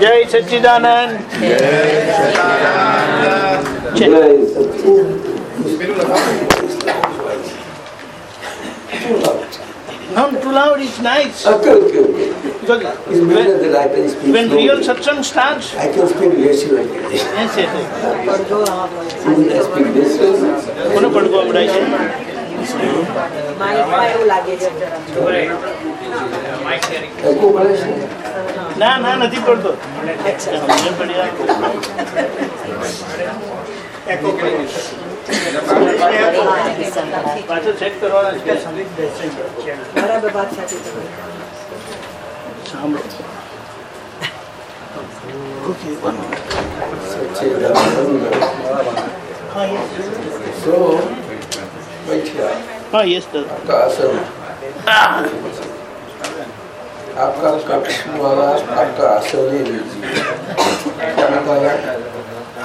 जय सच्चिदानंद जय Hum, too loud is nice. Okay, okay. Because When real satsang starts... I can speak ratio. Yes, yes. Soon I speak this. Kono padgo amdai se? છે માઇકમાં એવું લાગે છે Echo પડે છે? ના ના નથી પડતો અમને પડી આવે. પાછો ચેક કરવાના છે બરાબર વાત સાચી તમારી સાંભળો સચ્ચિદાનંદ. So, हाँ यस आपका कक्ष वाला आपका आसन ले लीजिए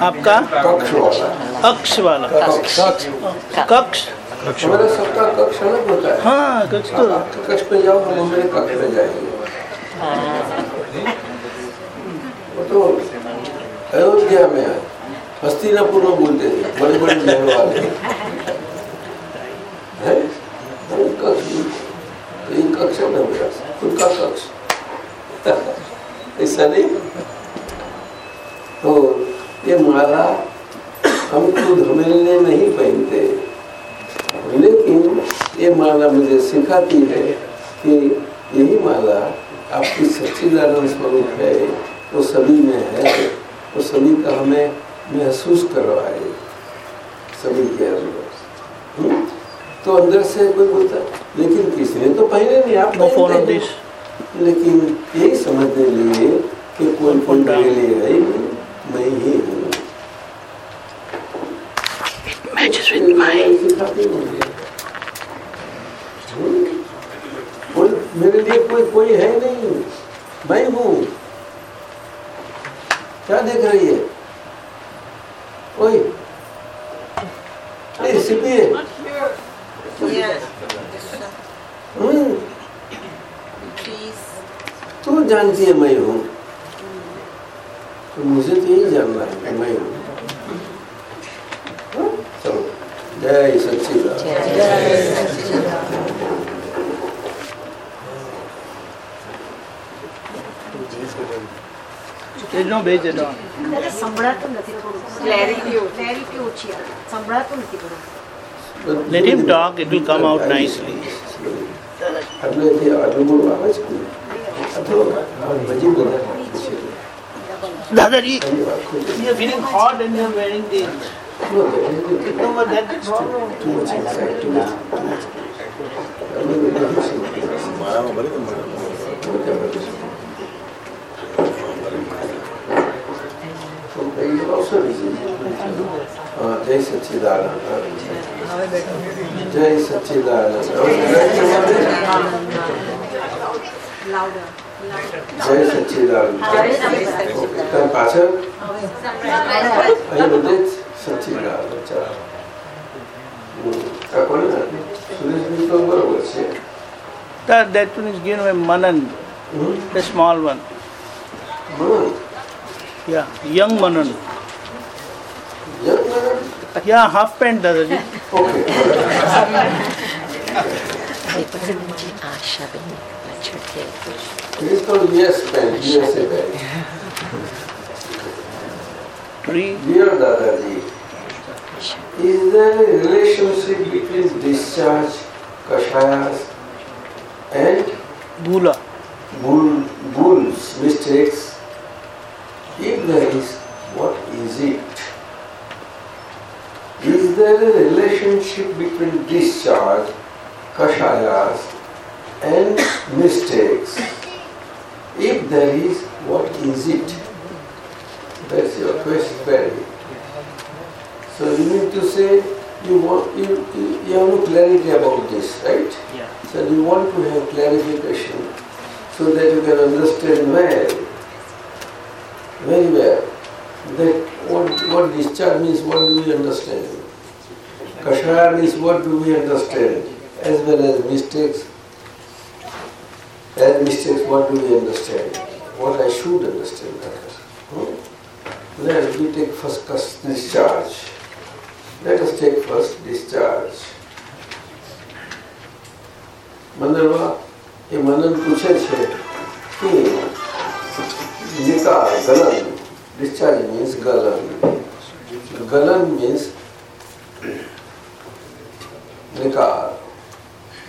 आपका? कक्ष वाला। कक्ष वाला। कक्ष। कक्ष। सबका कक्ष अलग होता है। हाँ कक्ष तो, तो कक्ष पे जाओ हम कक्ष पे जाएँगे। तो अयोध्या में हस्तिनापुर में बोलते थे बड़े बड़े महल वाले। हैं? कक्ष है मेरा खुद का कक्ष। ऐसा नहीं? तो ये माला हम खुद हमें लिए नहीं पहनते लेकिन ये माला मुझे सिखाती है कि यही माला आपकी सच्चिदानंद स्वरूप है। वो सभी में है। वो सभी का हमें महसूस करवाए। सभी के हम्म? तो अंदर से कोई बोलता लेकिन किसी ने तो पहले नहीं आप no पहले लेकिन ये समझने लिए कि कोई फ़ोन डाले लिए है मैं ही हूँ। मेरे लिए कोई कोई है नहीं मैं हूँ। क्या देख रही है? कोई सीधी है। सिपी है हम्म तू जानती है मैं हूँ तो मुझे तो यही जानना है कि मैं हूँ हाँ? चलो जय सच्चिदानंद There's no base at all. દાદા સંભળાતું નથી થોડું ક્લેરિટી ક્લેરિટી ઓછી આવે સંભળાતું નથી બરોબર Let him talk, it will come out nicely. Dadari, you are feeling hot and you are wearing the. No, that's wrong. problem. I love. Too much. there is also reason. હા, જય સચ્ચિદાનંદ જય સચ્ચિદાનંદ louder જય સચ્ચિદાનંદ okay, તમે પાછળ અહીં બધે જ સચ્ચિદાનંદ ચાલો હમ. આ કોને નાખ્યું? સુરેશભાઈ તો બરોબર છે That, that one is given by Manan, hmm? the small one. બરોબર. Yeah, young Manan. Young Manan? Yeah, half pant दादा जी. Okay. He's from US Bank, USA Bank. Three. Dear Dadaji, is there a relationship between discharge, kashayas, and? Bula. Bull, bulls, mistakes, If there is, what is it? Is there a relationship between discharge, kashayas and mistakes? If there is, what is it? That's your question, very. So you mean to say you want you, you, you have no clarity about this, right? Yeah. So you want to have clarification so that you can understand well, very well, that what, what discharge means, what do we understand? Kashaya means what do we understand, as well as mistakes. As mistakes, what do we understand? what I should understand better. Hmm? Then we take first cus- discharge. Let us take first discharge. મંદરમાં એ મનન પૂછે છે કે નિકાલ ગલન discharge means galan galan means nikar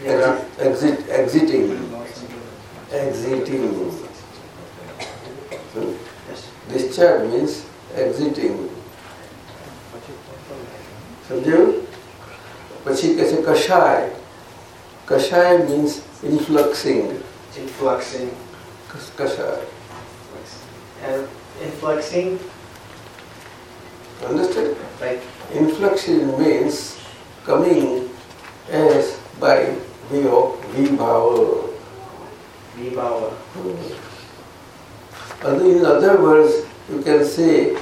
exit, exit exiting exiting Hmm? discharge means exiting સમજ્યું પછી કહે છે કષાય કષાય means influxing Influxing. કષાય And influxing, understand like inflection means coming as by way of vibhava vibhava. Other- In other words, you can say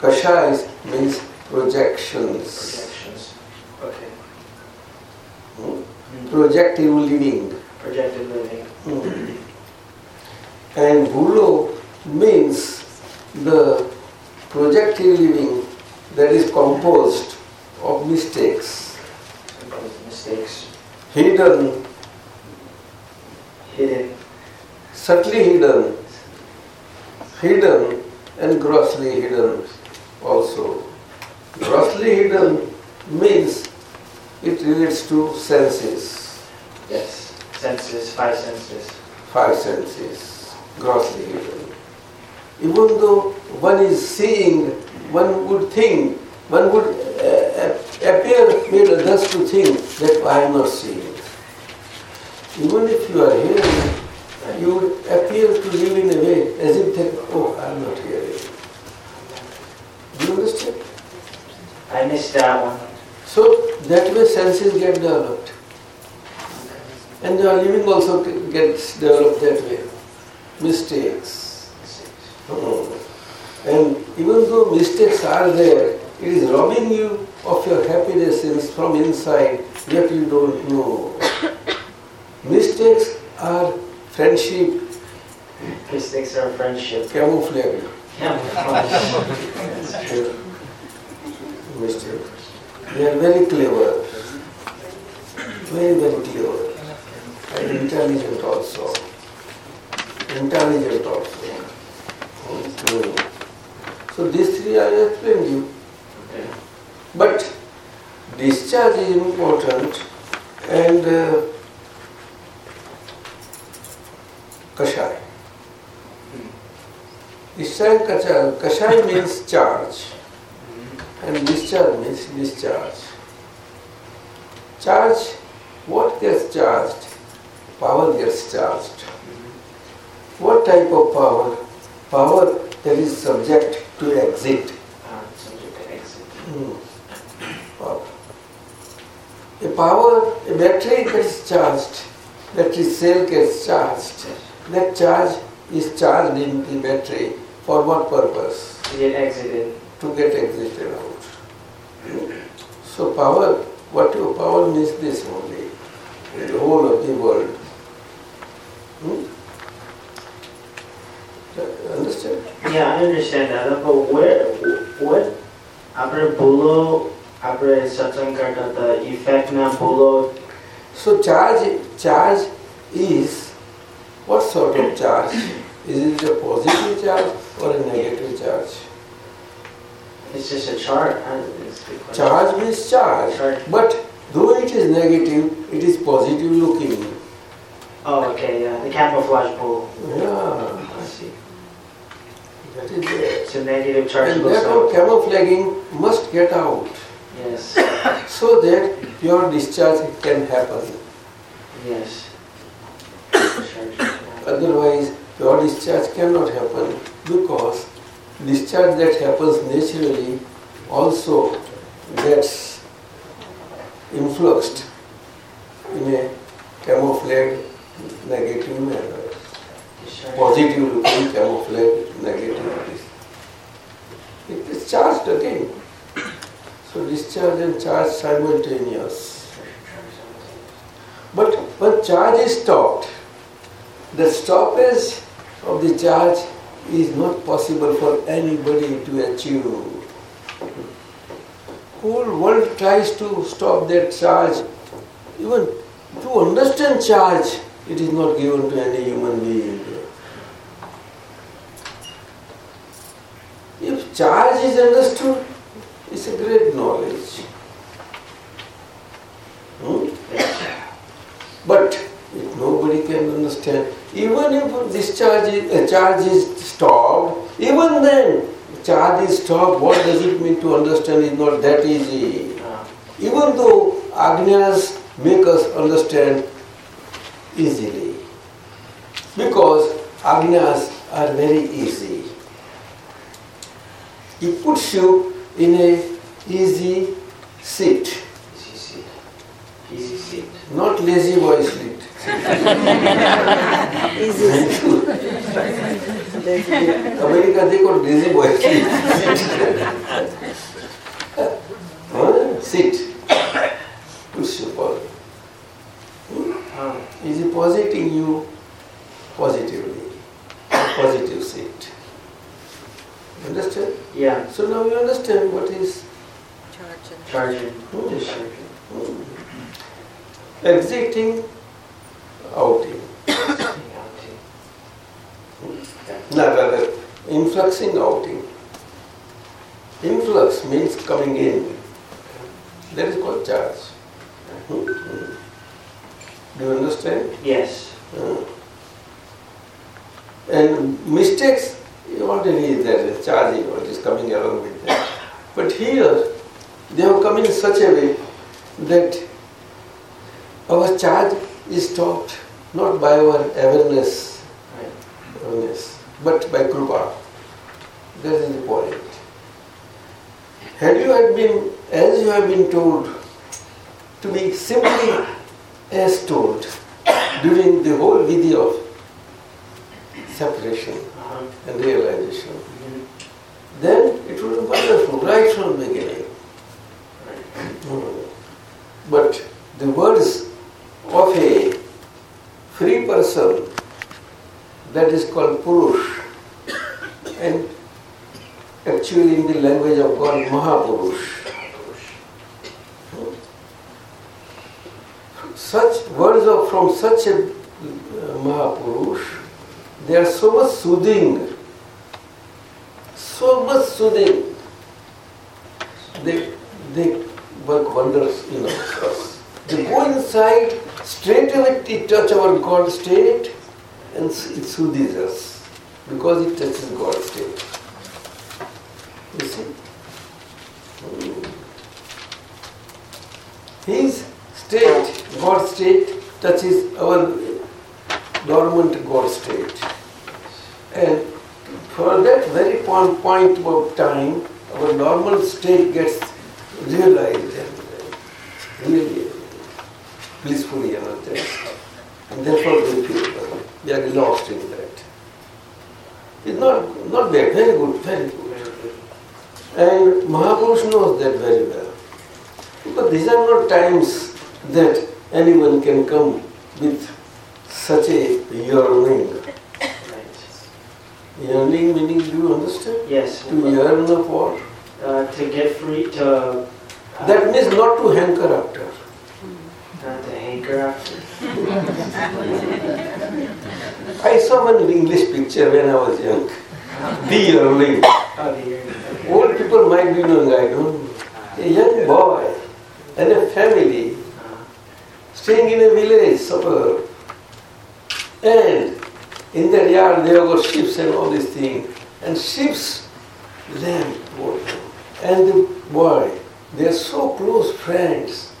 kashais means projections, Projections. Okay. Hmm? projective living. Projected living. Hmm. And bulo means the projective living that is composed of mistakes, mistakes. hidden, Hidden. subtly hidden, hidden and grossly hidden also. Grossly hidden means it relates to senses, Yes. Senses, five senses. five senses, grossly hidden. Even though one is seeing, one would think, one would uh, appear made others to think that I am not seeing. Even if you are hearing, you would appear to live in a way as if that, oh, I am not hearing. Do you understand? I missed that one. So that way senses get developed. And your living also gets developed that way. Mistakes. Hmm. And even though mistakes are there, it is robbing you of your happiness in- from inside, yet you don't know. Mistakes are friendship Mistakes are friendship. camouflage. Yeah. Mistake. They are very clever. Very, very clever. And intelligent also. Intelligent also. Hmm. So these three I explained you. Okay. But discharge is important and uh, kashai. Discharge kashai, kashai means charge and discharge means discharge. Charge, what gets charged? Power gets charged. What type of power? Power that is subject to exit. Subject to exit. Power. A power, a battery gets charged, battery cell gets charged. That charge is charged in the battery for what purpose? To get exited. To get exited out. So power, what your power means this only, the whole of the world. Hmm? Understand? Yeah, I understand that, but where, what, આપણે ભૂલો આપણે સત્સંગ કરતા હતા effect ના ભૂલો So charge, charge is what sort of charge? Is it a positive charge or a negative charge? it's just a chart I- it's the question. Charge means charge, Charge. but though it is negative, it is positive looking. oh okay yeah the camouflage bull Yeah, it's a negative charge And therefore camouflaging must get out yes so that your discharge can happen. yes Otherwise, your discharge cannot happen because discharge that happens naturally also gets influxed in a camouflage negative manner. Positive looking camouflage negative. It is charged again. So discharge and charge simultaneous. But when charge is stopped, the stoppage of the charge is not possible for anybody to achieve. Whole world tries to stop that charge. Even to understand charge, it is not given to any human being. If charge is understood, it's a great knowledge. Hmm? But if nobody can understand, even if this charge is, uh, charge is stopped, even then, charge is stopped, what does it mean to understand is not that easy. Even though Agnyas make us understand easily. Because Agnyas are very easy. He puts you in a easy seat. Easy seat. Easy seat. Not La-Z-Boy seat. easy seat. America they call La-Z-Boy seat. huh? Seat. Puts you forward. Is he positing you positively. Positive seat. Understand? yeah, So now you understand what is charging, Hmm. discharging. hmm, exiting, outing. Reality. No, rather, influxing, outing. Influx means coming in. That is called charge. Hmm, hmm. Do you understand? Yes. Uh, And mistakes, ordinary is there, charging, what is coming along with that. But here, they have come in such a way that our charge is stopped not by our awareness, awareness but by Krupa. That is the point. Had you had been, as you have been told, to be simply as told during the whole vidhi of separation Uh-huh. and realization, Mhm. then it would be wonderful right from the beginning. Right. Hmm. But the words of a free person, that is called Purush, and actually in the language of God, Mahapurush. Such words of from such a uh, Mahapurush, they are so much soothing, so much soothing. They, they work wonders in us. They go inside, straight away it touch our God state and it soothes us because it touches God state. You see? Hmm. His state, God state, touches our dormant God state. And for that very point, of time, our normal state gets realized and uh, really blissfully energized. And therefore we feel we are lost in that. It's not, not bad, very good, very good. And Mahapurush knows that very well. But these are not times that anyone can come with such a yearning. Yearning meaning, do you understand? Yes. To yearn for. Uh, to get free, to uh, That means not to hanker after. not to hanker after. I saw one English picture when I was young. The yearling. Oh, the yearning. Old people might be knowing, I don't know. A young boy and a family Uh, staying in a village suburb. And in their yard they have got ships and all these things. And ships, lamb. And the boy, they are so close friends.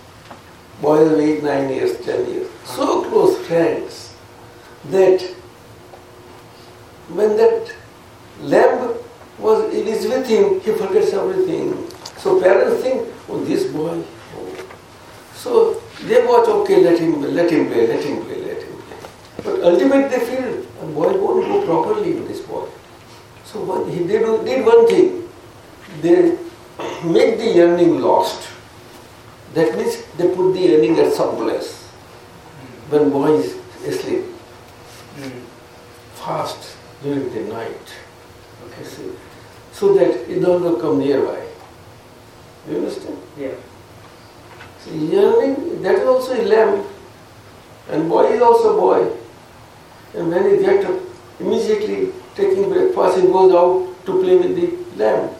Boy is eight, nine years, ten years. So close friends that when that lamb was it is with him, he forgets everything. So parents think, oh this boy. Oh. So they watch, okay, let him let him play, let him play, let him play. But ultimately they feel a boy won't go properly with this boy. So one, he, they do, did one thing. They make the yearning lost. That means they put the yearning at some place when boy is asleep, mm, fast. during the night. Okay, see, so that it does not come nearby. You understand? Yeah. So yearning, that is also a lamb. And boy is also boy. And when he gets up, immediately taking breakfast, he goes out to play with the lamb.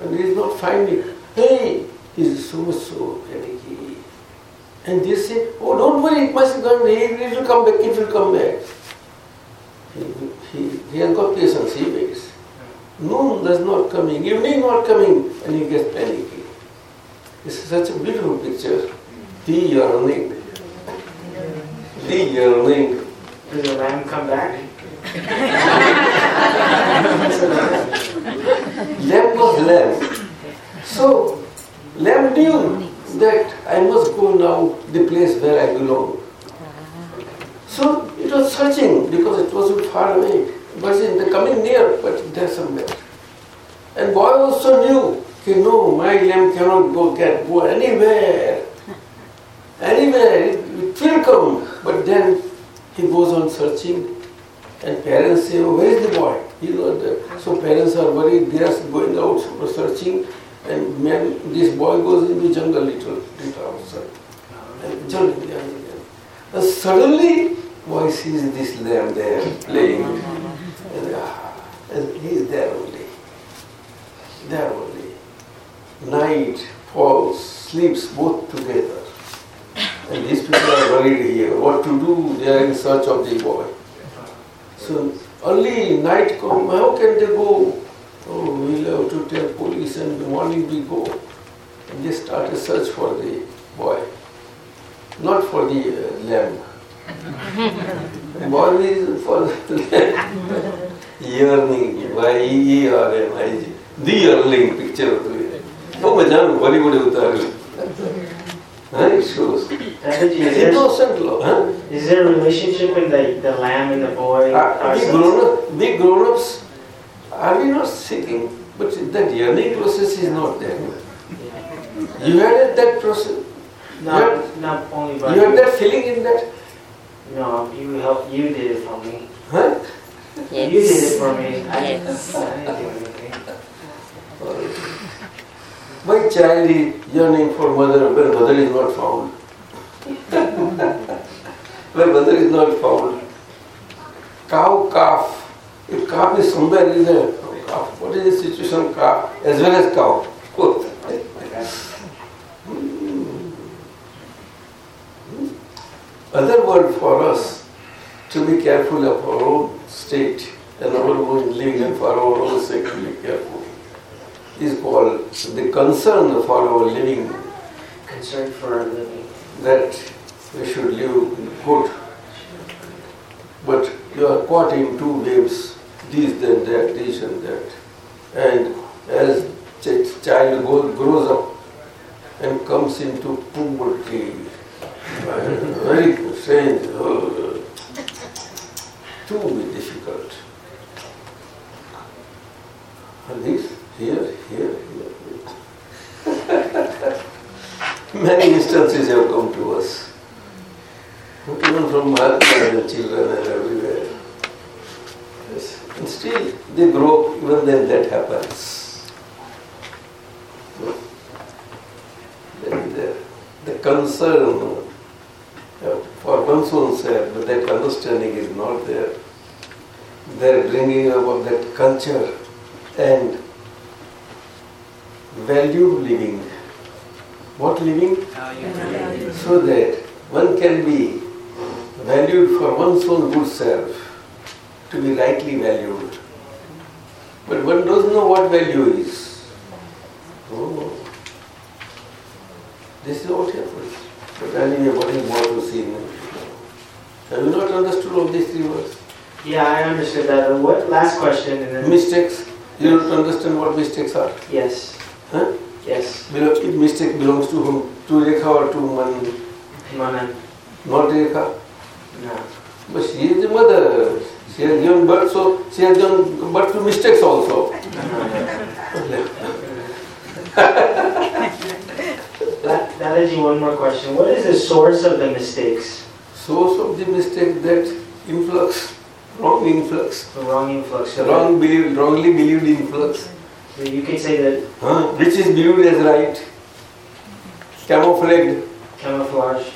And he is not finding, hey, he is so so panicky. And they say, oh, don't worry, it must gone, he will come back, it will come back. He, he, he has got patience, he waits. Noon does not coming, evening not coming, and he gets panicky. It's such a beautiful picture. The yearning. The yearning. Does the lamb come back? Lamb was lamb. So, lamb knew that I must go now the place where I belong. So it was searching because it wasn't far away. Was in the coming near, but there somewhere. And boy also knew, okay, no, my lamb cannot go get go anywhere. Anywhere, it, it will come. But then he goes on searching and parents say, oh, where is the boy? He not there. So parents are worried, they are going out searching and man, this boy goes into jungle little, little outside. And jungle, yeah, yeah. And suddenly, boy sees this lamb there playing. And, ah, and he is there only. There only. Night falls, sleeps both together. And these people are worried here. What to do? They are in search of the boy. So only night come. How can they go? Oh, we'll have to tell police and the morning we go. And they start a search for the boy. Not for the uh, lamb. boy is for yearning. lamb. yearning. Y-E-R-M-I-G. The yearling picture. ತುಂಬ ಜನ ಬರಿ ಬಡಿ ಉತ್ತಾಗಲಿ Huh? Excuse. Prabhuji, is, there, low, huh? is there a relationship with the, the lamb and the boy? Big are the, grown up, the grown-ups, are we not seeking? But that yearning process is not there. Yeah. You had that process? Not, had, not only by You had that feeling in that? No, you help. you did it for me. Huh? Yes. You did it for me. Yes. I, I didn't do anything. My child is yearning for mother when mother is not found. when mother is not found. Cow, calf. If calf is somewhere in there, calf. What is the situation calf as well as cow? Other word for us to be careful of our own state and our own living and for our own sake to be careful is called the concern for our living Concern for our living. that we should live good. But you are caught in two waves, this then that, this and that. And as ch- child go- grows up and comes into puberty, very strange, too difficult. And this, here, here, here. Many instances have come to us, even from Mahatma and children and everywhere. Yes. And still they grow up, even then that happens. Then the, the concern for one's own self, but that understanding is not there. They're bringing about that culture and value living. What living? So that one can be valued for one's own good self, to be rightly valued. But one doesn't know what value is. Oh. This is what happens. But anyway, what is more to see? Have you not understood all these three words? Yeah, I understood that. What last question Mistakes. You don't understand what mistakes are. yes, Huh? yes, Belo- If mistake belongs to whom? To Rekha or to Man? Manan. Not Rekha. No. But she is the mother. She has given birth, so she has given birth to mistakes also. Da- Dadaji, one more question. What is the source of the mistakes? Source of the mistake, that influx, wrong influx, the wrong influx. So wrong believed, wrongly believed influx, that you can say that huh? which is believed as right, camouflaged, camouflage.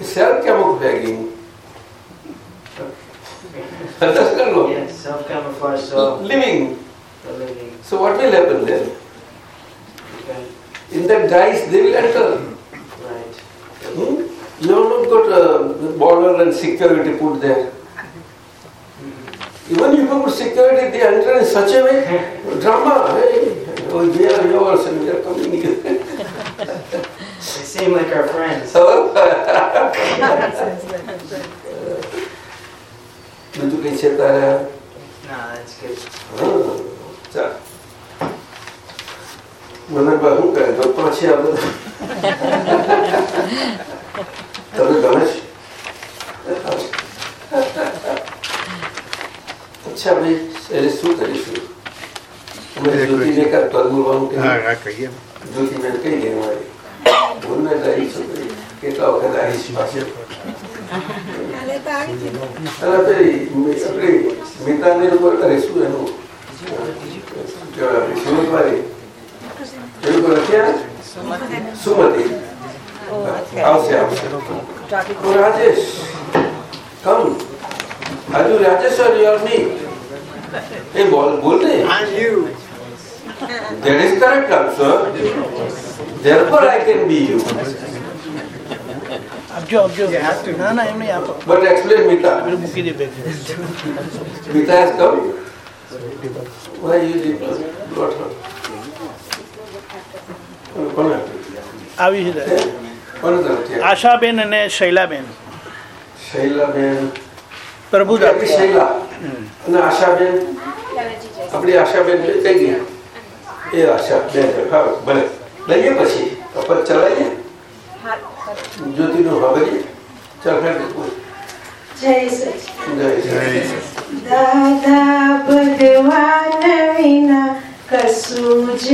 self-camouflaging. Understand? no? Yes, self Living. living. So what will happen then? Okay. In that dice, they will enter. Right. Hmm? You have not got a border and security put there. Even if you put security, they enter in such a way, drama, hey, oh, they are yours and we are coming here. They seem like our friends. So, બીજું કઈ છે તારે Nah, that's good. હા, ચાલ મને બા શું કરે ગપ્પા છે આ બધા તમે ગમે છે અચ્છા ભાઈ એટલે શું કરીશું અમે જ્યોતિને કાંઈ પગ બોલવાનું હા કહ્યું હા કહીએ જ્યોતિબેન કઈ ગઈ મારી ભૂલને લાવી છોકરી કેટલા વખત આવી છે પાસે અરે પેલી મી- આપણી મીતાને ઉપર કરે શું એનું શું કહેવાય આપણી સુરતવાળી એનું પર ક્યાં સુમતિ આવશે આવશે ઓ રાજેશ કમ આજુ Rajesh or you are me એ બોલ બોલ ને that is correct answer therefore I can be you આપજો આપજો ના ના એમ નહીં આપો but explain Mita પેલું મૂકી દે bag Mita has come why you did not brought her કોણ આવી છે તારે. કોણ તરફથી આશાબેન અને શૈલાબેન શૈલાબેન પ્રભુ આપણી શૈલા અને આશાબેન આપણી આશાબેન કઈ કઈ ગયા એ આશા બેન હા ભલે લઈએ પછી કપત ચલાવીએ જ્યોતિનું ખબરીએ ચાલ હેડ જય સચિદાનંદ. જય શ્રી દાદા ભગવાન વિના કશું જ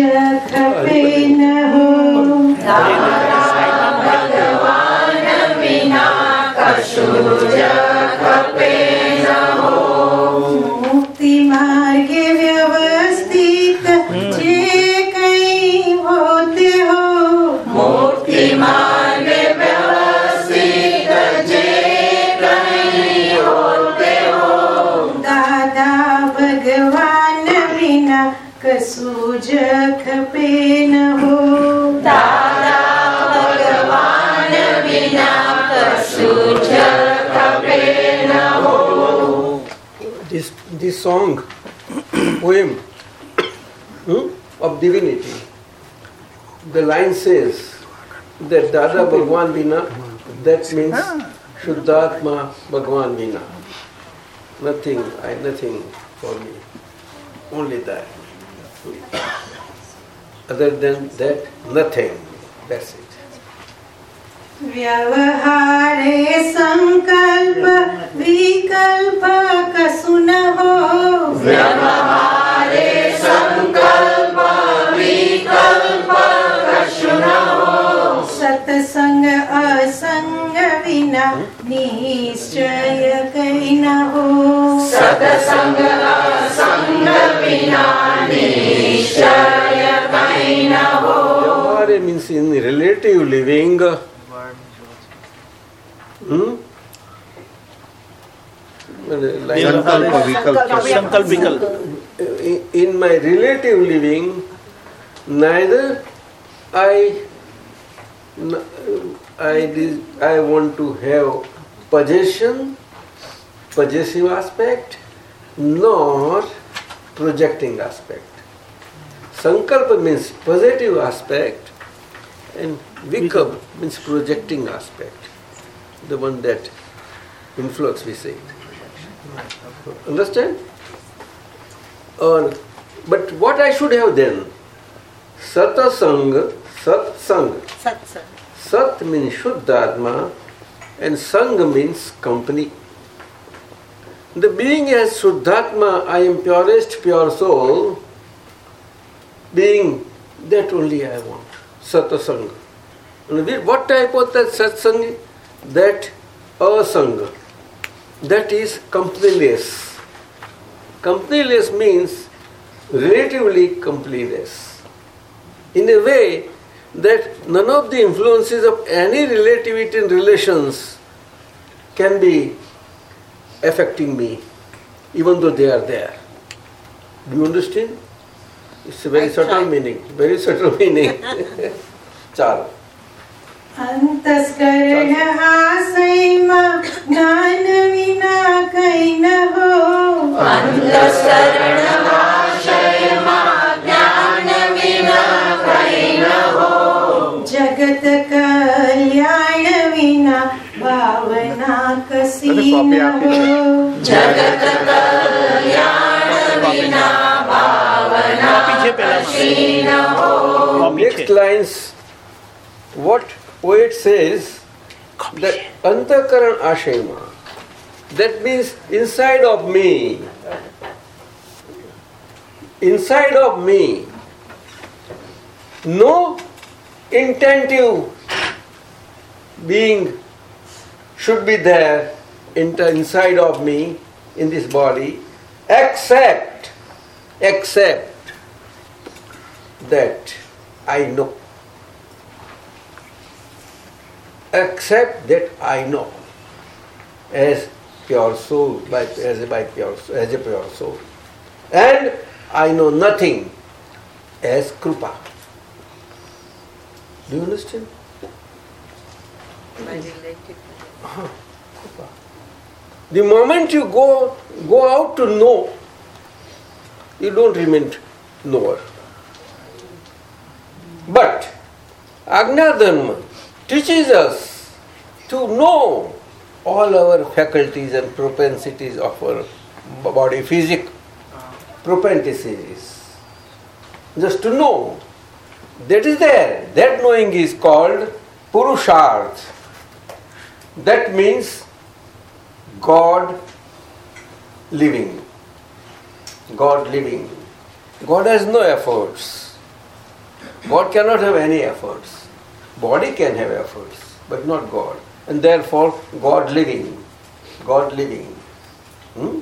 ખપે ન હો મુક્તિ न कसूज हो This, this song, poem hmm, of divinity, the line says that Dada Bhagwan Vina, that means Shuddhatma Bhagwan Vina. Nothing, I, nothing for me. only that. Other than that, nothing. That's it. व्यवहारे संकल्प विकल्प कसुन हो व्यवहारे संकल्प विकल्प कसुन हो सत्संग असंग विना निश्चय कहीं न हो सतसंग संग मीन्स इन रिलेटिव लिविंग संकल्प विकल्प in my relative living neither I, I, I want to have possession possessive aspect nor projecting aspect. Sankalpa means positive aspect and vikalpa means projecting aspect, the one that influx we say. Understand? Or, but what I should have then? Satasang, satsang. Satsang. Sat means Shuddhatma and Sang means company. The being as Shuddhatma, I am purest pure soul, being that only I want. Satasang. And what type of that satsang? That asanga. that is companyless. Companyless means relatively companyless. In a way that none of the influences of any relativity in relations can be affecting me, even though they are there. Do you understand? It's a very I subtle try. meaning. Very subtle meaning. Chalo. Next lines, what poet says that antakaran ashema, that means inside of me, inside of me, no intentive being should be there in inside of me in this body except except that I know. Except that I know as pure soul, by, as a by pure as a pure soul. And I know nothing as Krupa. Do you understand? Uh-huh. Krupa. The moment you go go out to know, you don't remain knower. But Agnya Dharma teaches us to know all our faculties and propensities of our body, physic propensities. Just to know. That is there. That knowing is called Purusharth. That means God living. God living. God has no efforts. God cannot have any efforts. Body can have efforts, but not God. And therefore, God living. God living. Hmm?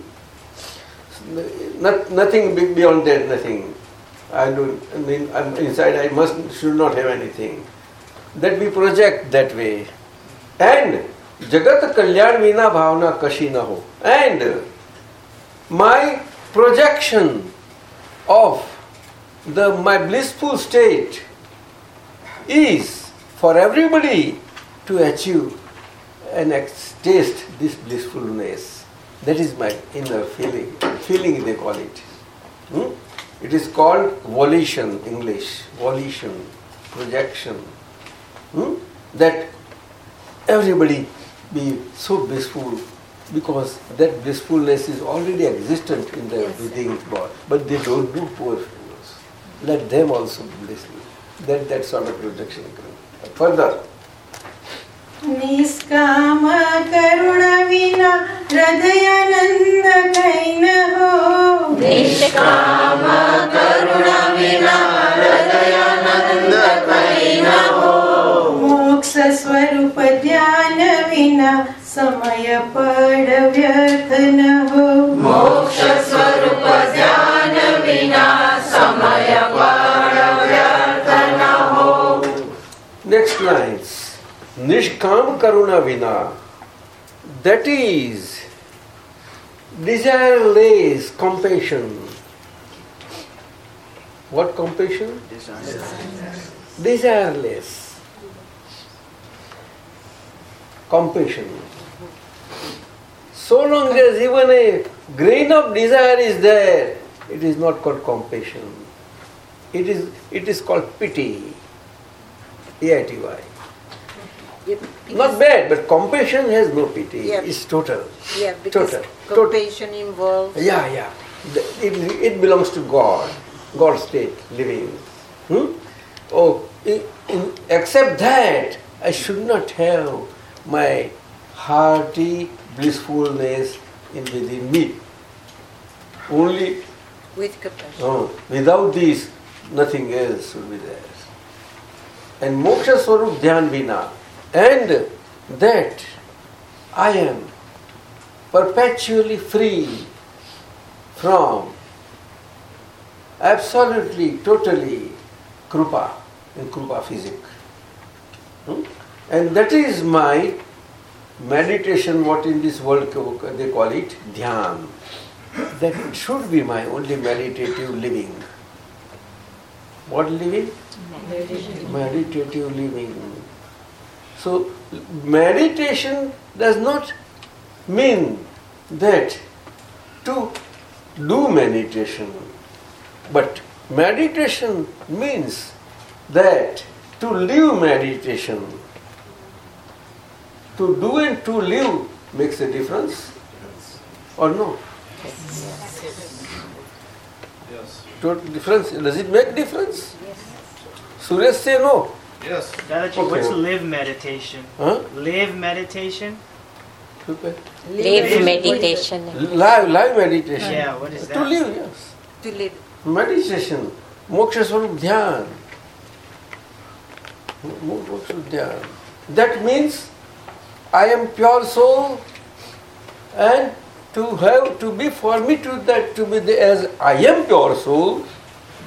Not, nothing beyond that, nothing. I do. I mean, I'm inside. I must should not have anything. That we project that way. And Jagat Kalyan Vina Bhavna Kashi na ho. And my projection of the my blissful state is for everybody to achieve and ex- this blissfulness. That is my inner feeling. Feeling they call it. Hmm? It is called volition, English. Volition, projection. Hmm? That everybody be so blissful because that blissfulness is already existent in the yes. within But they don't do poor fools. Let them also be blissful. That, that sort of projection. Further. विना समय पर व्यर्थ न हो मोक्ष स्वरूप ज्ञान विना समय पर व्यर्थ न हो नेक्स्ट लाइन्स निष्काम करुणा विना that is desireless compassion what compassion desireless desireless Compassion. So long as even a grain of desire is there, it is not called compassion. It is, it is called pity. Yeah, Not bad, but compassion has no pity. Yeah. It's total. Yeah, because Total. Total. compassion involves. Yeah, yeah. It, it belongs to God, God's state, living. Hmm? Oh, in, in, except that, I should not have my hearty blissfulness in within me. Only With compassion. Oh, without these, nothing else will be there. And moksha swarup dhyan vina, and that I am perpetually free from absolutely, totally krupa, in krupa physic. Hmm? And that is my meditation, what in this world they call it dhyan. That should be my only meditative living. What living? Meditative living. So, meditation does not mean that to do meditation, but meditation means that to live meditation. To do and to live makes a difference or no? Yes. To difference does it make difference? Suresh say no. Yes. Dadaji, Okay. what's live meditation? Huh? Live meditation? Okay. Live meditation. Live, live meditation. Yeah, what is that? To live, yes. To live. Meditation. Moksha Swarup Dhyan. Mo- Moksha Dhyan. That means I am pure soul and to have to be for me to that to be the, as I am pure soul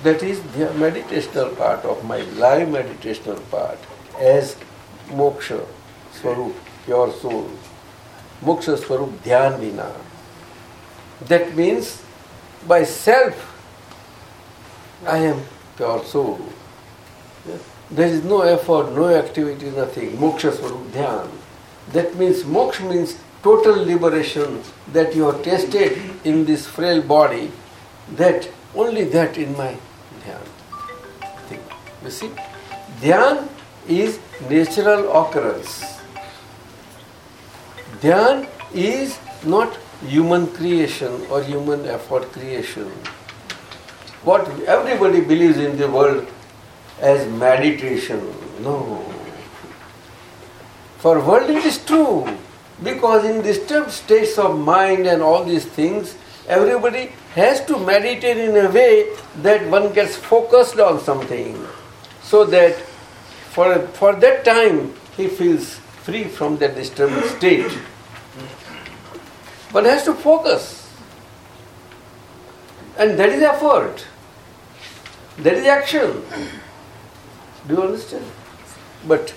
that is the meditational part of my live meditational part as moksha swarup pure soul moksha swarup dhyan vina that means by self I am pure soul. There is no effort, no activity, nothing. Moksha swarup dhyan. That means moksha means total liberation that you have tasted in this frail body. That only that in my dhyan. Thing. You see, dhyan is natural occurrence. Dhyan is not human creation or human effort creation what everybody believes in the world as meditation. No. For world it is true. Because in disturbed states of mind and all these things, everybody has to meditate in a way that one gets focused on something. So that for, for that time he feels free from that disturbed state. One has to focus. And that is effort. That is action. Do you understand? But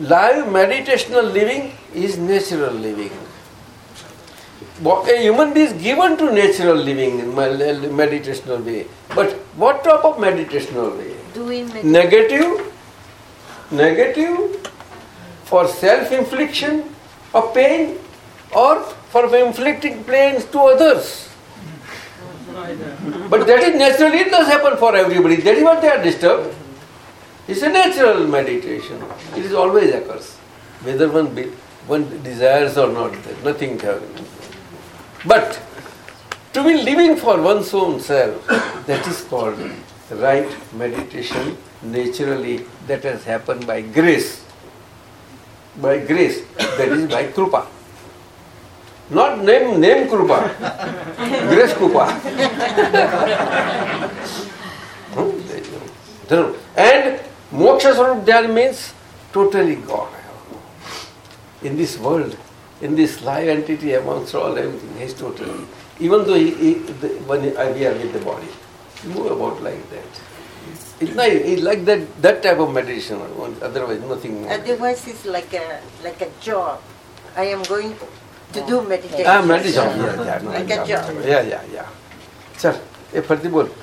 live meditational living is natural living. What- A human being is given to natural living in meditational way. But what type of meditational way? Doing meditation. Negative? Negative? For self infliction of pain or for inflicting pains to others? But that is naturally, it does happen for everybody. That is what they are disturbed. It's a natural meditation. It is always occurs. Whether one, be, one desires or not, nothing. But to be living for one's own self, that is called right meditation naturally that has happened by grace. By grace, that is by krupa. Not name name krupa. grace krupa. Hmm, And moksha swarup dhyan means totally God. In this world, in this live entity amongst all everything, he is totally. Even though he, he, the, when we are with the body, move about like that. It's nice. It's like that that type of meditation. Otherwise, nothing. more. Otherwise, it's like a like a job. I am going to do meditation. Ah, meditation. Yeah, yeah, no, Like a yeah, job. yeah, yeah, yeah. चल ये फर्जी बोल Sing like-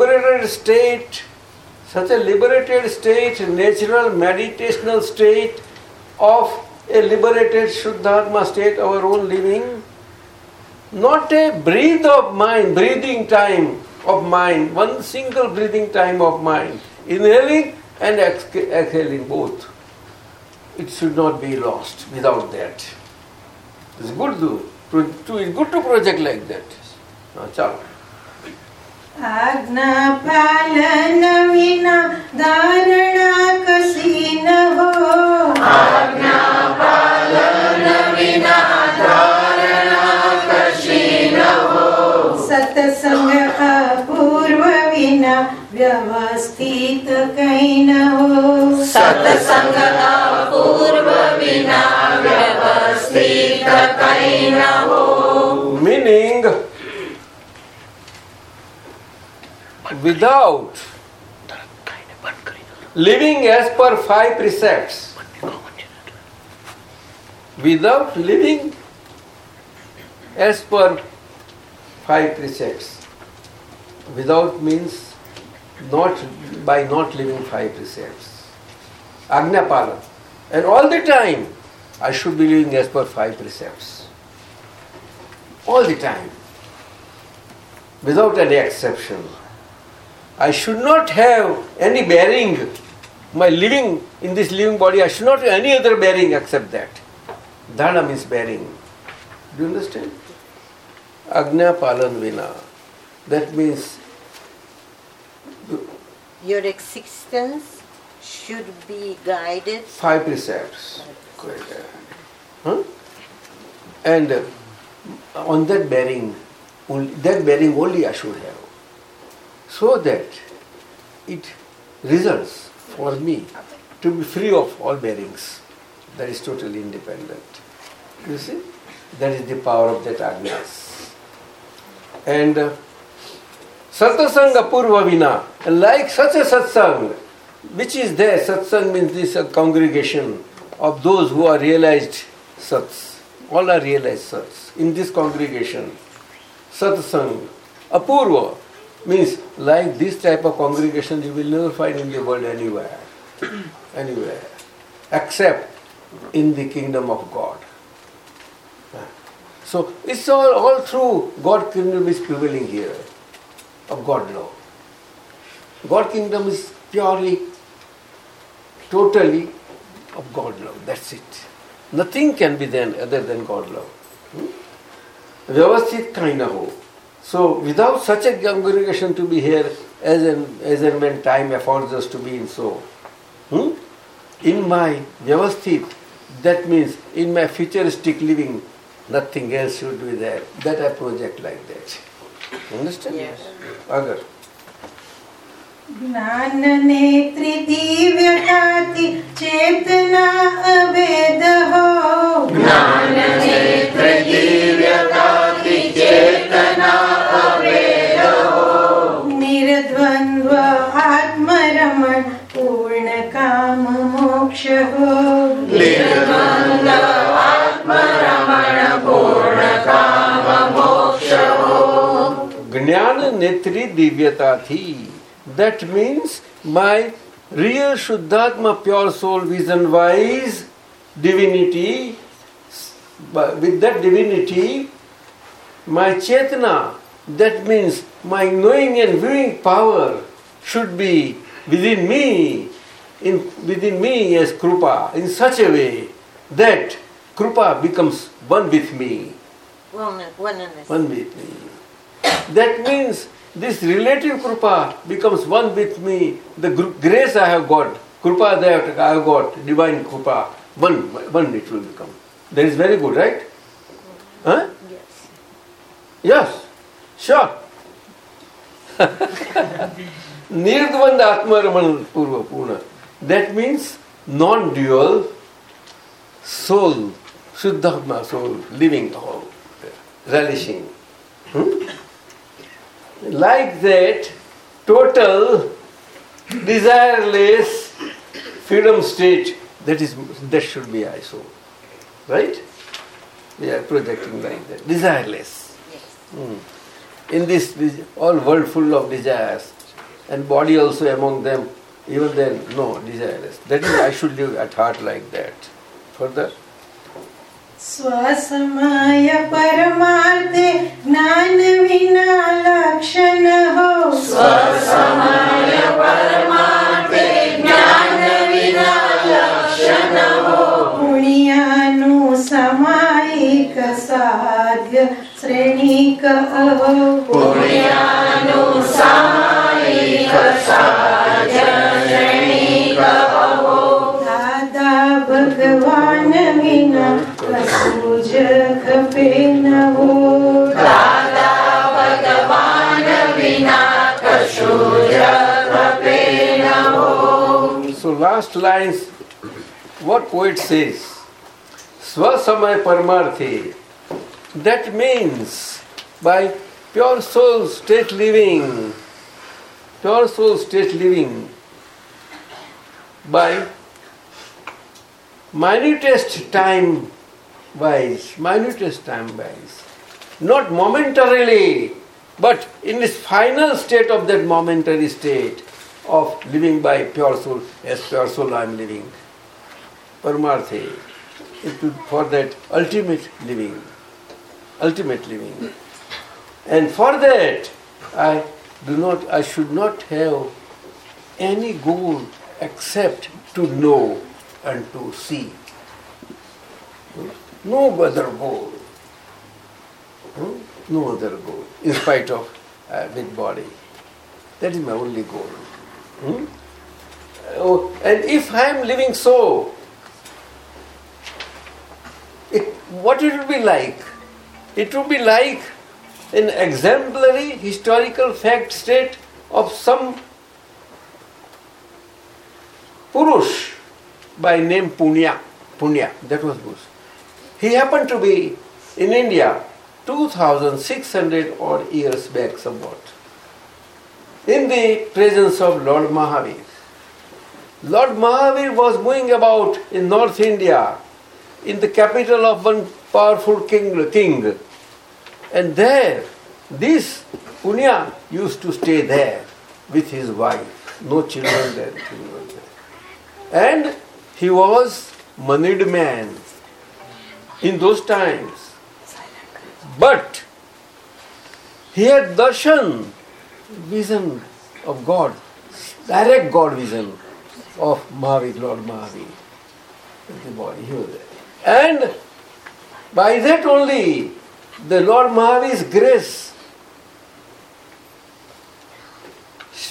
liberated state, such a liberated state, natural meditational state of a liberated Shuddhatma state, our own living, not a breath of mind, breathing time of mind, one single breathing time of mind, inhaling and exhaling both. It should not be lost without that. It's good to, it's good to project like that. आज्ञापालन विना दानणा कीनो नीना कीन सतसङ्गः पूर्वविना व्यवस्थितकै नतसं पूर्वविना व्यवस्थितकैन without living as per five precepts. Without living as per five precepts. Without means not by not living five precepts. Agnapalan, and all the time i should be living as per five precepts. All the time, without any exception. I should not have any bearing. My living in this living body, I should not have any other bearing except that. Dharna means bearing. Do you understand? Agnya palan vina. That means Your existence should be guided. five precepts. Huh? And uh, on that bearing, only, that bearing only I should have. So that it results for me to be free of all bearings. That is totally independent. You see? That is the power of that agnas. And uh, satsanga vina, like such a satsang, which is there, satsang means this uh, congregation of those who are realized sats. All are realized sats. In this congregation, satsang, apurva means like this type of congregation you will never find in the world anywhere. anywhere. Except in the kingdom of God. So it's all, all through God kingdom is prevailing here of God law. God kingdom is purely, totally of God love. That's it. Nothing can be then other than God love. Hmm? Vyavasthit kind of ho. So without such a congregation to be here, as and, as and when time affords us to be in so. Hmm? In my vyavasthit, that means in my futuristic living, nothing else should be there. That I project like that. Understand? Yes. Agar. ज्ञान नेत्री दिव्य काति चेतना अवेद हो ज्ञान नेत्री Divyata Thi. That means my real Shuddhatma, pure soul, vision wise divinity, with that divinity, my Chetna, that means my knowing and viewing power should be within me, in, within me as Krupa, in such a way that Krupa becomes one with me. One, one, one with me. That means this relative krupa becomes one with me. The gr- grace I have got, krupa that I have got, divine krupa, one, one it will become. That is very good, right? Huh? Yes. Yes, sure. Nirdvanda Atmaraman Purva Purna. That means non dual soul, Shuddhatma soul, living, oh, relishing. Hmm? Like that, total desireless freedom state, that is that should be I soul. Right? We are projecting like that. Desireless. Hmm. In this, this all world full of desires, and body also among them, even then, no, desireless. That is, I should live at heart like that. Further. स्वसमय परमार्थे ज्ञान विना लक्षण हो। स्वसमय परमार्थे ज्ञान विना लक्षण हो। पुण्यानु समायिकसाध्यश्रेणिकः पुण्यानु last lines, what poet says, Swasamay Paramarthi. That means by pure soul state living, pure soul state living, by minutest time wise, minutest time wise, not momentarily, but in this final state of that momentary state of living by pure soul, as pure soul I am living. Paramarthi, for that ultimate living, ultimate living. And for that, I do not, I should not have any goal except to know and to see. No other goal. Hmm? No other goal, in spite of uh, with body. That is my only goal. Hmm? Oh, and if I am living so, it, what it will be like? It will be like an exemplary historical fact state of some Purush by name Punya. Punya, that was Bush. He happened to be in India 2600 odd years back, somewhat, in the presence of Lord Mahavir. Lord Mahavir was moving about in North India, in the capital of one powerful king, king. and there, this Punya used to stay there with his wife, no children there. children there. And he was moneyed man in those times. But he had darshan, vision of God, direct God vision of Mahavir, Lord Mahavir. The body, he was there. And by that only, the Lord Mahavir's grace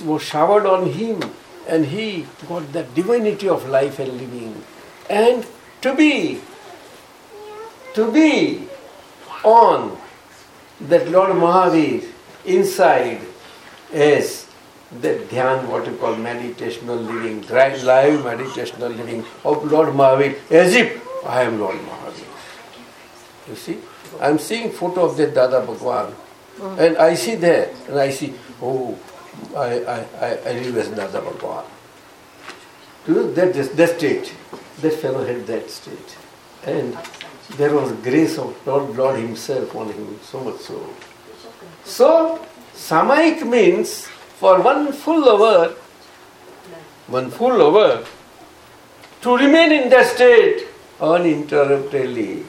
was showered on him and he got that divinity of life and living. And to be, to be on that Lord Mahavir inside is the dhyan, what you call meditational living, dry, live meditational living of Lord Mahavir, as if I am Lord Mahavir. You see, I am seeing photo of that Dada Bhagwan, hmm. and I see there, and I see, oh, I, I, I, I live as Dada Bhagwan. You know, that, that state, that fellow had that state. And there was grace of Lord, Lord Himself on him, so much so. So, Samaik means for one full hour, one full hour, to remain in that state uninterruptedly,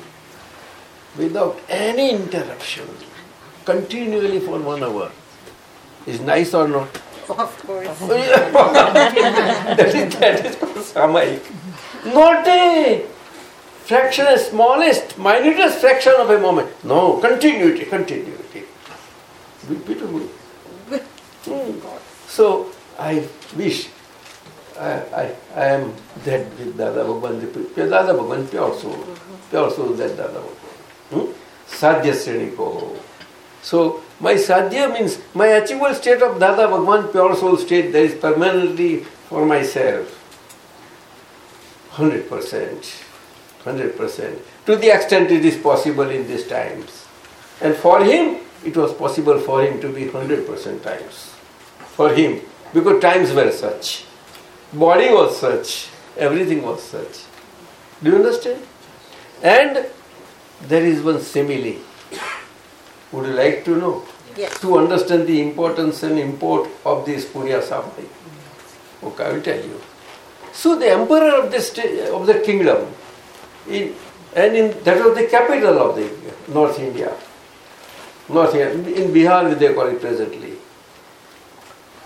without any interruption, continually for one hour. Is nice or not? Of course. Oh, that is, that is called Samaik. Not a fraction, a smallest, minutest fraction of a moment. No, continuity, continuity. Be- Beautiful. So I wish I, I, I am that with Dada Bhagwan, Dada Bhagwan, pure soul, pure soul that Dada. Hmm? Sadhya Sreniko. So my sadhya means my achievable state of Dada Bhagwan, pure soul state, that is permanently for myself. 100%. 100%. To the extent it is possible in these times. And for him, it was possible for him to be 100% times. For him. Because times were such. Body was such. Everything was such. Do you understand? And there is one simile. Would you like to know? Yes. To understand the importance and import of this Punya Samai. Okay, I will tell you. So the emperor of the sta- of the kingdom, in, and in that was the capital of the North India. North here. in Bihar they call it presently.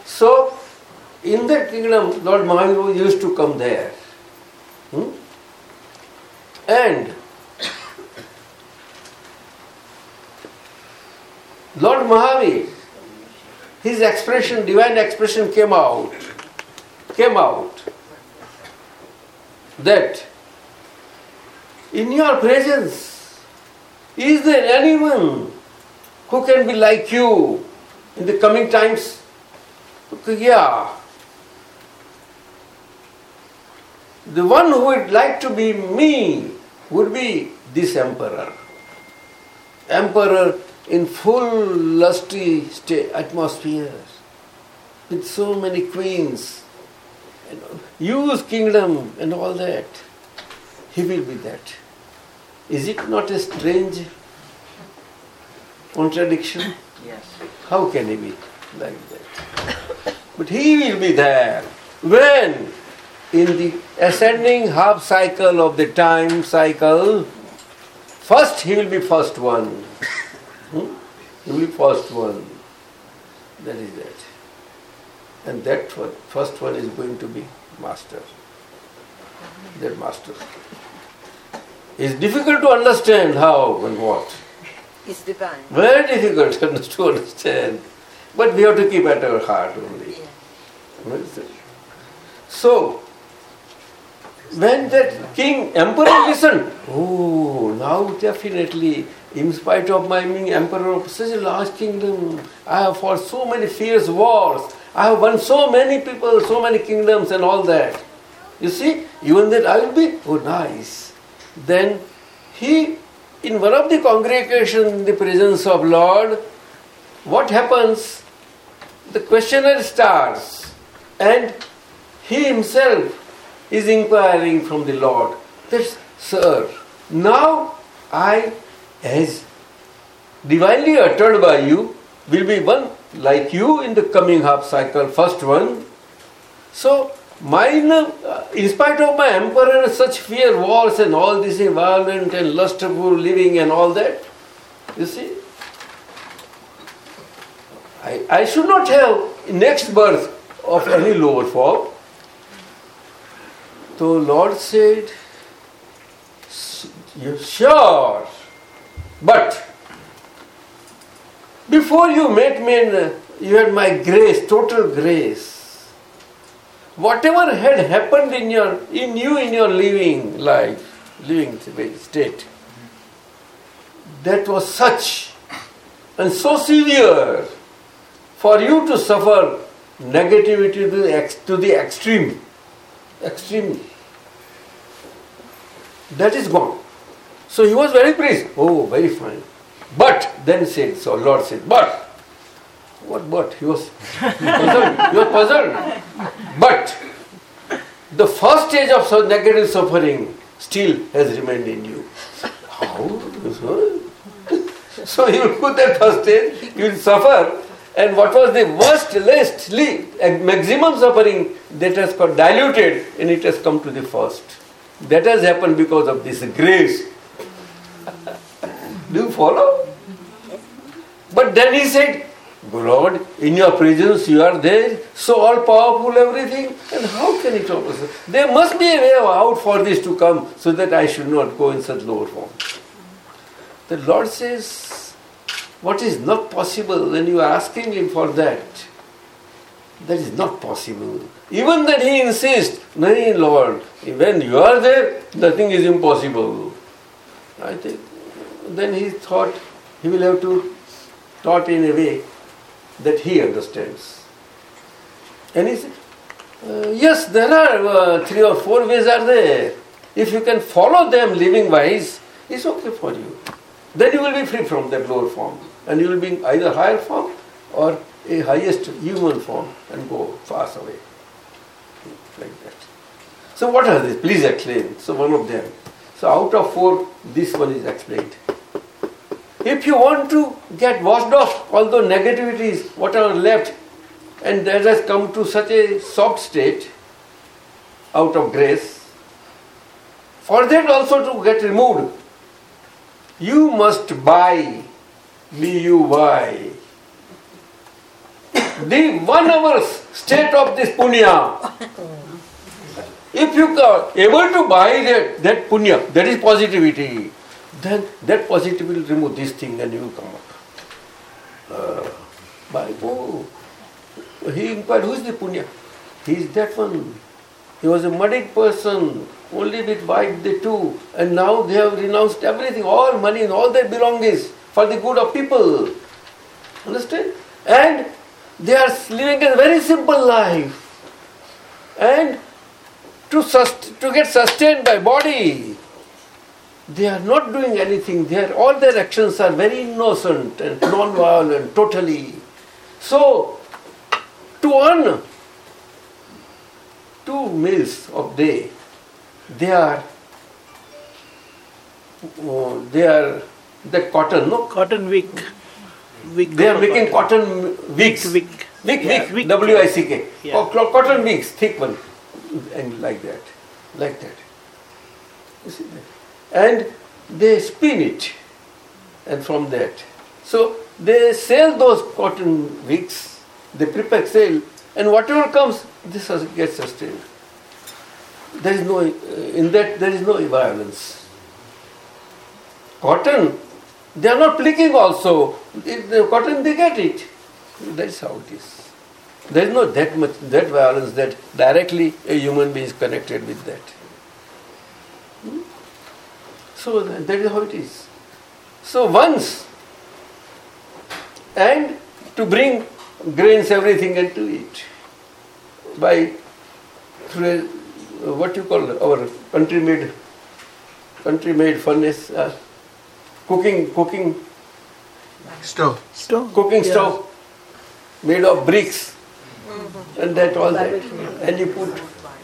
So in that kingdom, Lord Mahaviru used to come there. Hmm? And Lord Mahavir, his expression, divine expression came out, came out that in your presence, is there anyone who can be like you in the coming times? Yeah. The one who would like to be me would be this emperor. Emperor in full lusty sta- atmosphere with so many queens, huge kingdom and all that. He will be that. Is it not a strange contradiction? Yes. How can he be like that? But he will be there when in the ascending half cycle of the time cycle, first he will be first one. Hmm? He will be first one. That is that. And that first one is going to be master. That master. It's difficult to understand how and what. It's divine. Very difficult to understand. But we have to keep at our heart only. Yeah. Is? So, when that king, emperor listened, oh, now definitely, in spite of my being emperor of such a large kingdom, I have fought so many fierce wars, I have won so many people, so many kingdoms, and all that. You see, even that I will be, oh, nice. Then he, in one of the congregation, in the presence of Lord, what happens? The questioner starts, and he himself is inquiring from the Lord that, Sir, now I, as divinely uttered by you, will be one like you in the coming half cycle, first one. So, mine, uh, in spite of my emperor, such fear wars and all this violent and lustful living and all that, you see, I, I should not have next birth of any lower form. So Lord said, you sure, but before you met me, you had my grace, total grace. Whatever had happened in your, in you, in your living life, living state, that was such and so severe for you to suffer negativity to the, ex- to the extreme. Extreme. That is gone. So he was very pleased. Oh, very fine. But then said, so Lord said, but what but? He was puzzled. He was puzzled. But the first stage of negative suffering still has remained in you. How? So- you will put that first stage, you will suffer, and what was the worst, least, le- maximum suffering that has got diluted and it has come to the first. That has happened because of this grace. Do you follow? But then he said, Lord, in your presence you are there, so all powerful everything, and how can it occur? There must be a way out for this to come so that I should not go in such lower form. The Lord says, What is not possible when you are asking Him for that? That is not possible. Even that He insists, Nay, Lord, when you are there, nothing is impossible. I think then he thought he will have to taught in a way that he understands. And he said, uh, Yes, there are uh, three or four ways are there. If you can follow them living wise, it's okay for you. Then you will be free from that lower form. And you will be in either higher form or a highest human form and go far away. Like that. So what are these? Please explain. So one of them. So out of four, this one is explained. If you want to get washed off all the negativities, what are left, and that has come to such a soft state out of grace, for that also to get removed, you must buy, B-U-Y, the one hour state of this punya. If you are able to buy that, that punya, that is positivity, then that positive will remove this thing and you will come up. uh, by, he inquired, who is the Punya? He is that one. He was a muddied person, only with wife they two, and now they have renounced everything, all money and all their belongings for the good of people. Understand? And they are living a very simple life. And to, sust- to get sustained by body, they are not doing anything. They are, all their actions are very innocent and non-violent, totally. So, to earn two meals of day, they are, uh, they are that cotton, no? Cotton wick. Wick. They are making cotton wigs. Wick. Wick, Yeah, wick, wick. W I C K. Yeah. Clo- Cotton wigs, thick one. And like that. Like that. You see that? And they spin it. And from that. So they sell those cotton wigs, they prepare, sell, and whatever comes, this gets sustained. There is no, uh, in that, there is no violence. Cotton, they are not plicking also. The cotton, they get it. That's how it is. There is no that much that violence that directly a human being is connected with that. So that that is how it is. So once, and to bring grains everything and to eat by through a, uh, what you call our country made country made furnace uh, cooking cooking Stove. Stone. cooking Yeah. stove made of bricks and that all that and you put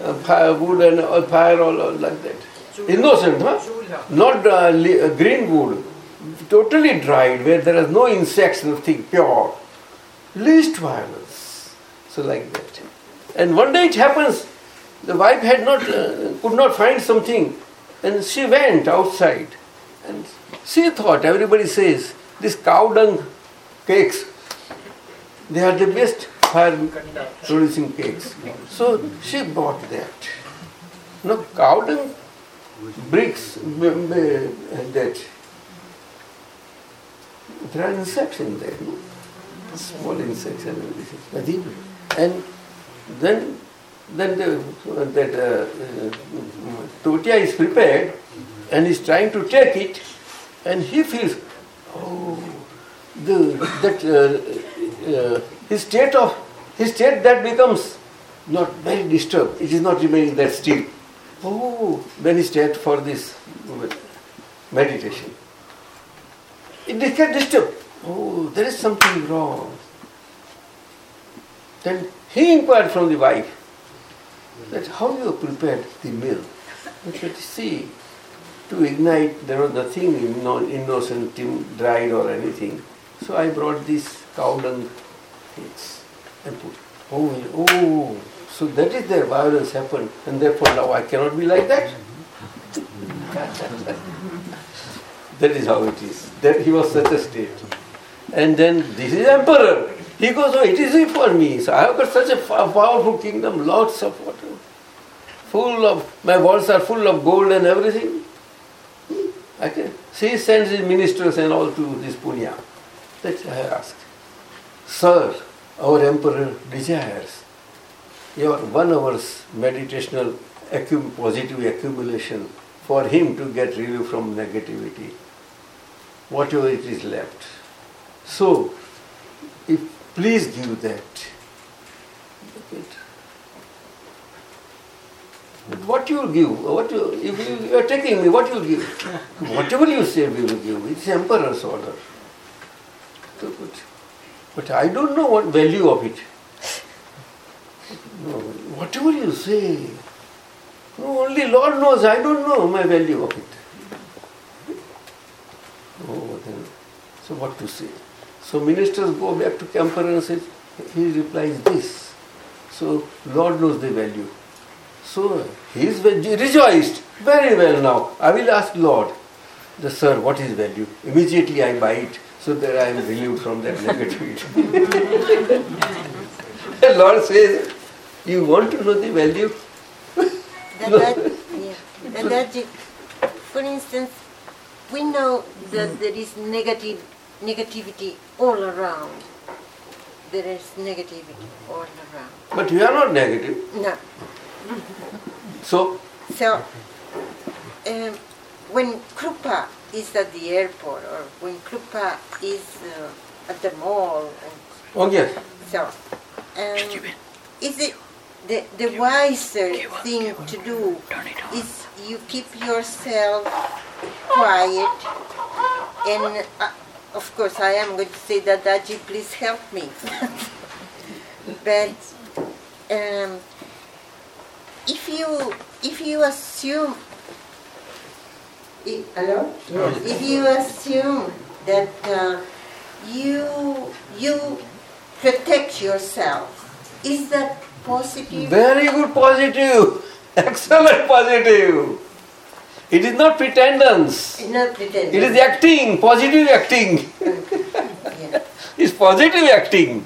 uh, fire, wood and uh, fire all, all like that innocent huh not uh, uh, green wood totally dried where there is no insects nothing pure. Least violence. So like that. And one day it happens the wife had not uh, could not find something and she went outside. And she thought everybody says this cow dung cakes they are the best fire producing cakes. So she bought that. No cow dung bricks that there are insects in there no? small insects and everything and then then the, that uh, uh, totia is prepared and is trying to take it and he feels oh the that uh, uh, his state of his state that becomes not very disturbed. It is not remaining that still oh he stayed for this meditation it gets disturbed oh there is something wrong then he inquired from the wife that how you prepared the meal. I said, see, to ignite there was nothing inno- innocent, in- dried or anything. So I brought these cow dung and put. Oh, oh, so that is their violence happened, and therefore now I cannot be like that. that is how it is. That he was such a state. And then this is emperor. He goes, oh, it is easy for me. So I have got such a powerful kingdom, lots of water. Full of, my walls are full of gold and everything. I can, she sends his ministers and all to this Punya. That I asked. Sir, our emperor desires your one hour's meditational accum- positive accumulation for him to get relief from negativity, whatever it is left. So, if please give that. Look it. But what you will give? What you, if you, you are taking me, what you will give? Whatever you say, we will give. It's emperor's order. So good. But I don't know what value of it. No, whatever you say, no, only Lord knows. I don't know my value of it. Oh, then, so what to say? So ministers go back to emperor and says, he replies this. So Lord knows the value. So he is rejoiced. Very well now. I will ask Lord, the sir, what is value? Immediately I buy it so that I am relieved from that negativity. Lord says, you want to know the value? Dadaji, yeah. Dadaji, for instance, we know that there is negative negativity all around. There is negativity all around. But you are not negative. No. So, So, um, when Krupa is at the airport or when Krupa is uh, at the mall, and oh yes. so um, is it the, the wiser thing to do is you keep yourself quiet. And uh, of course I am going to say that Daji please help me. But um, if you if you assume if, hello? If you assume that uh, you you protect yourself is that positive Very good positive. Excellent positive. It is not pretendance. not pretend It is acting, positive acting. yeah. It's positive acting.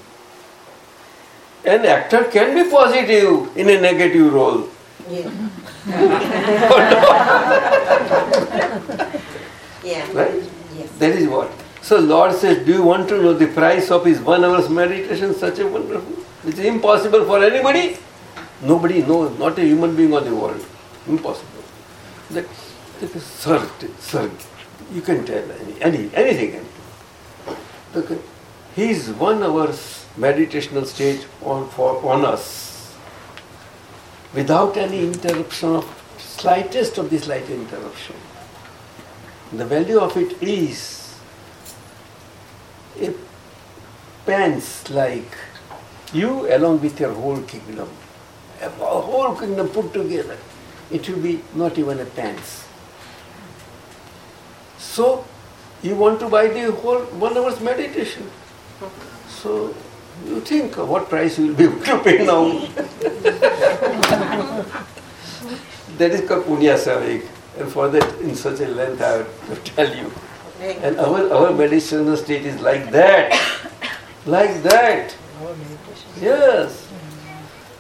An actor can be positive in a negative role. yeah yeah Right? yes That is what. So Lord says, Do you want to know the price of his one hour's meditation? Such a wonderful. It's impossible for anybody. Nobody knows, not a human being on the world. Impossible. That is, sir, sir, you can tell any, any anything. Okay. His one hour's meditational stage on for on us without any interruption of slightest of the slight interruption. The value of it is it pans like you along with your whole kingdom, a whole kingdom put together. It will be not even a pence. So you want to buy the whole one hour's meditation. So you think what price you will be able to pay now. that is called punya savik. And for that, in such a length, I have to tell you. And our, our meditation state is like that. Like that. Yes.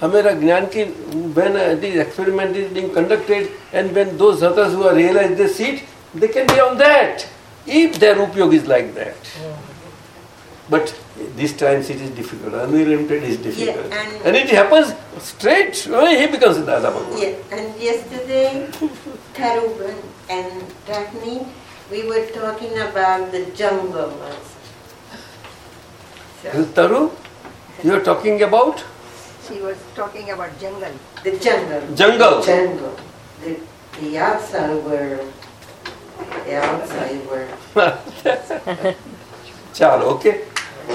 Amara Gyan ki, when uh, experiments experiment is being conducted and when those others who are realized they see it, they can be on that. If their upyog is like that. But these times it is difficult. Unlimited is difficult. Yeah, and, and, it happens straight he becomes Dada Bhagavan. Yeah, and yesterday, Taru and Ratni, we were talking about the jungle. So. Taru? you are talking about She was talking about jungle. the jungle. jungle. Jungle. The, the outside were, the outside were. ચાલો okay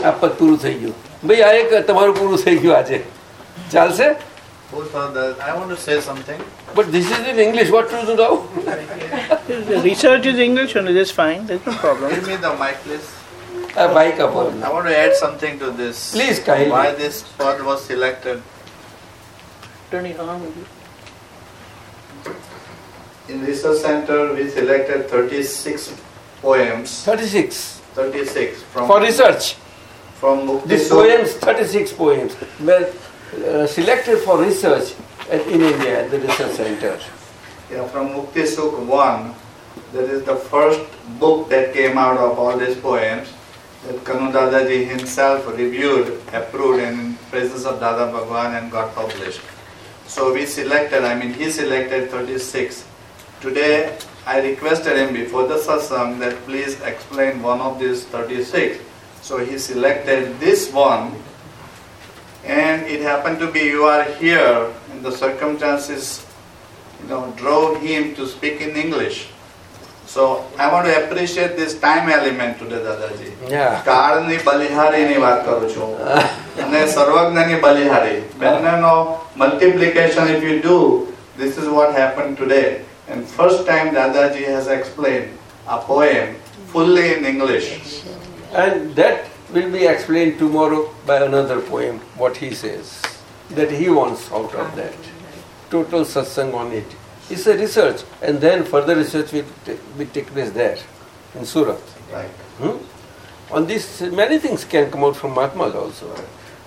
આ પદ પૂરું થઈ ગયું ભાઈ આ એક તમારું પૂરું થઈ ગયું આજે ચાલશે Both of the, I want to say something. But this is in English vote to do The research is English only, that's fine, there's no problem. Give me the mic, please. a. I want to add something to this. Please, Kyle. Why this pond was selected? Turn it on. In research center, we selected 36 poems. 36. 36 from for research. From This poems, 36 poems were uh, selected for research at, in India at the research center. Yeah, from Mukti Sukh one, that is the first book that came out of all these poems that Kanu Dadaji himself reviewed, approved in presence of Dada Bhagwan and got published. So we selected, I mean he selected 36. Today I requested him before the satsang that please explain one of these 36. So he selected this one and it happened to be you are here and the circumstances you know, drove him to speak in English. So I want to appreciate this time element today, Dadaji. yeah કાળની બલિહારીની વાત કરું છું અને સર્વજ્ઞની બલિહારી બંનેનો multiplication if you do this is what happened today and first time Dadaji has explained a poem fully in English and that will be explained tomorrow by another poem what he says that he wants out of that total satsang on it it's a research and then further research will, ta- will take place there in Surat right Hmm? On this, many things can come out from Mahatmas also.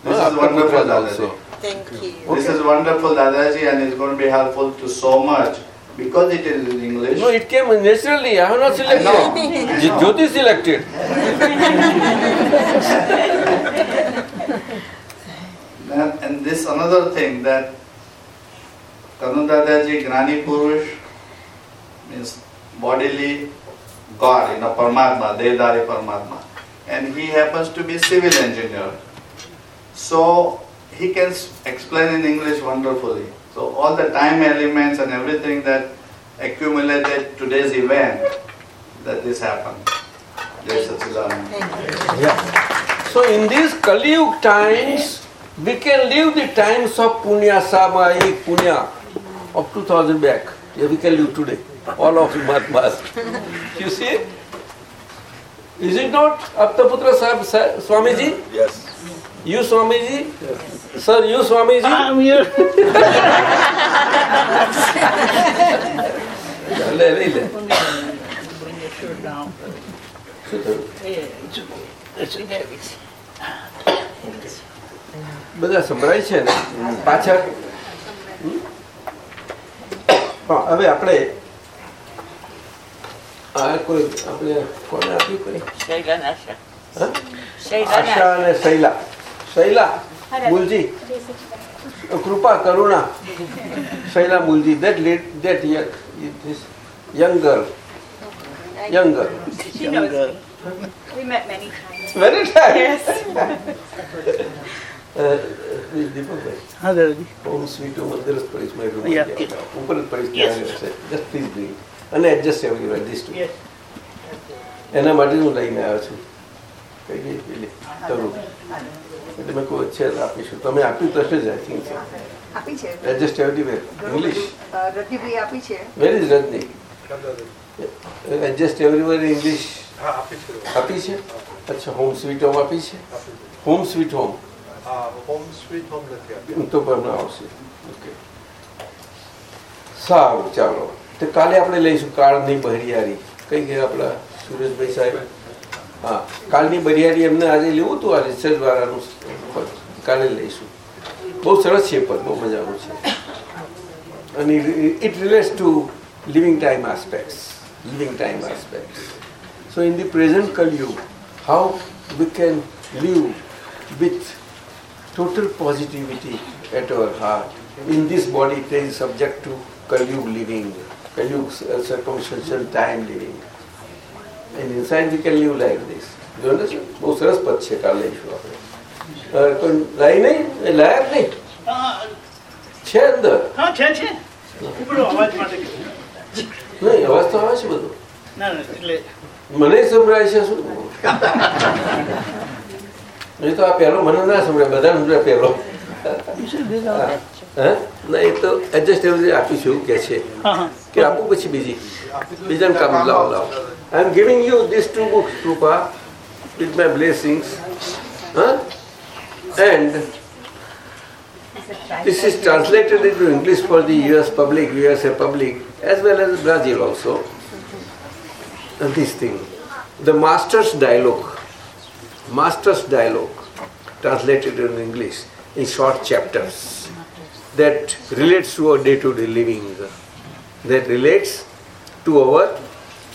This Huh? is wonderful, Dadaji. also. Thank you. This is wonderful, Dadaji, and it's going to be helpful to so much. because it is in English. No, it came naturally. I have not selected. know. J- Jyoti selected. Then- and this another thing that Kanu Dadaji Gnani Purush means bodily God, you know, Paramatma, Dehdhari Paramatma. And he happens to be civil engineer. So he can explain in English wonderfully. So all the time elements and everything that accumulated today's event, that this happened. Jai Sachidananda. So in these Kali Yuga times, we can live the times of Punya Samayik Punya of 2000 back. Yeah, we can live today. All of Mahatmas. you see? Is it not Aptaputra Sahib Sa- Swamiji? Yes. You Swamiji? Sir, you Swamiji? I'm here. લે લઈ લે Bring your shirt down. શું થયું? Yeah, it's, it's, it's, બધા સંભળાય છે ને પાછળ હમ? હા, હવે આપણે આ કોઈ આપણે કોને આપ્યું કોઈ હા? આશા અને શૈલા શૈલા મુલજી કૃપા Karuna Shaila મુલજી that lead that young this young girl young girl She knows me. We met many times. very nice Yes. Uh, હા દાદાજી હોમ સ્વીટ અંદર જ પડીશ મારી. ઉપર જ પડીશ જસ્ટ પ્લીઝ બ્રિંગ અને adjust everywhere this too Yes. એના માટે હું લઈને આવ્યો છું કઈ ગઈ પેલી તરુણ એટલે મેં કોઈ છે આપીશું તમે આપ્યું તો જ આઈ થિંક આપી છે adjust everywhere English Ratibhai આપી છે where is Rajni adjust everywhere English હા આપી છે આપી છે અચ્છા હોમ સ્વીટ હોમ આપી છે home sweet home home sweet home નથી તો આવશે ઓકે સારું ચાલો તો કાલે આપણે લઈશું કાળની બરિયારી કઈ ગયા આપણા સુરેશભાઈ સાહેબ હા કાળની બરિયારી એમને આજે લેવું હતું આ રિસર્ચ વાળાનું કાલે લઈશું બહુ સરસ છે પદ બહુ મજાનું છે અને it relates to living time aspects living time aspects so in the present Kalyug how we can live with total positivity at our heart. In this body, it is subject to Kalyug living, Kalyug uh, circumstantial time living. And inside we can live like this. You understand? બહુ સરસ પદ છે કાલે લઈશું આપણે અ, કોઈ લાઈ નહીં એ લાયક નહીં હા, છે અંદર હા છે છે ઉપડો અવાજ માટે નહીં અવાજ તો આવે છે બધો ના ના એટલે મને સંભળાય છે શું એ તો આ પહેલો મને ના સંભળાય બધા સંભળાય પહેલો you should do that. હે ના એ તો એડજસ્ટ એવું આપીશું એવું કે છે હા હા કે આપું પછી બીજી બીજાને કામ લાવો લાવો I am giving you this two books Krupa with my blessings હા and This is translated into English for the US public, USA public, as well as Brazil also. And this thing, the Master's Dialogue, Master's Dialogue, translated in English in short chapters that relates to our day to day living, that relates to our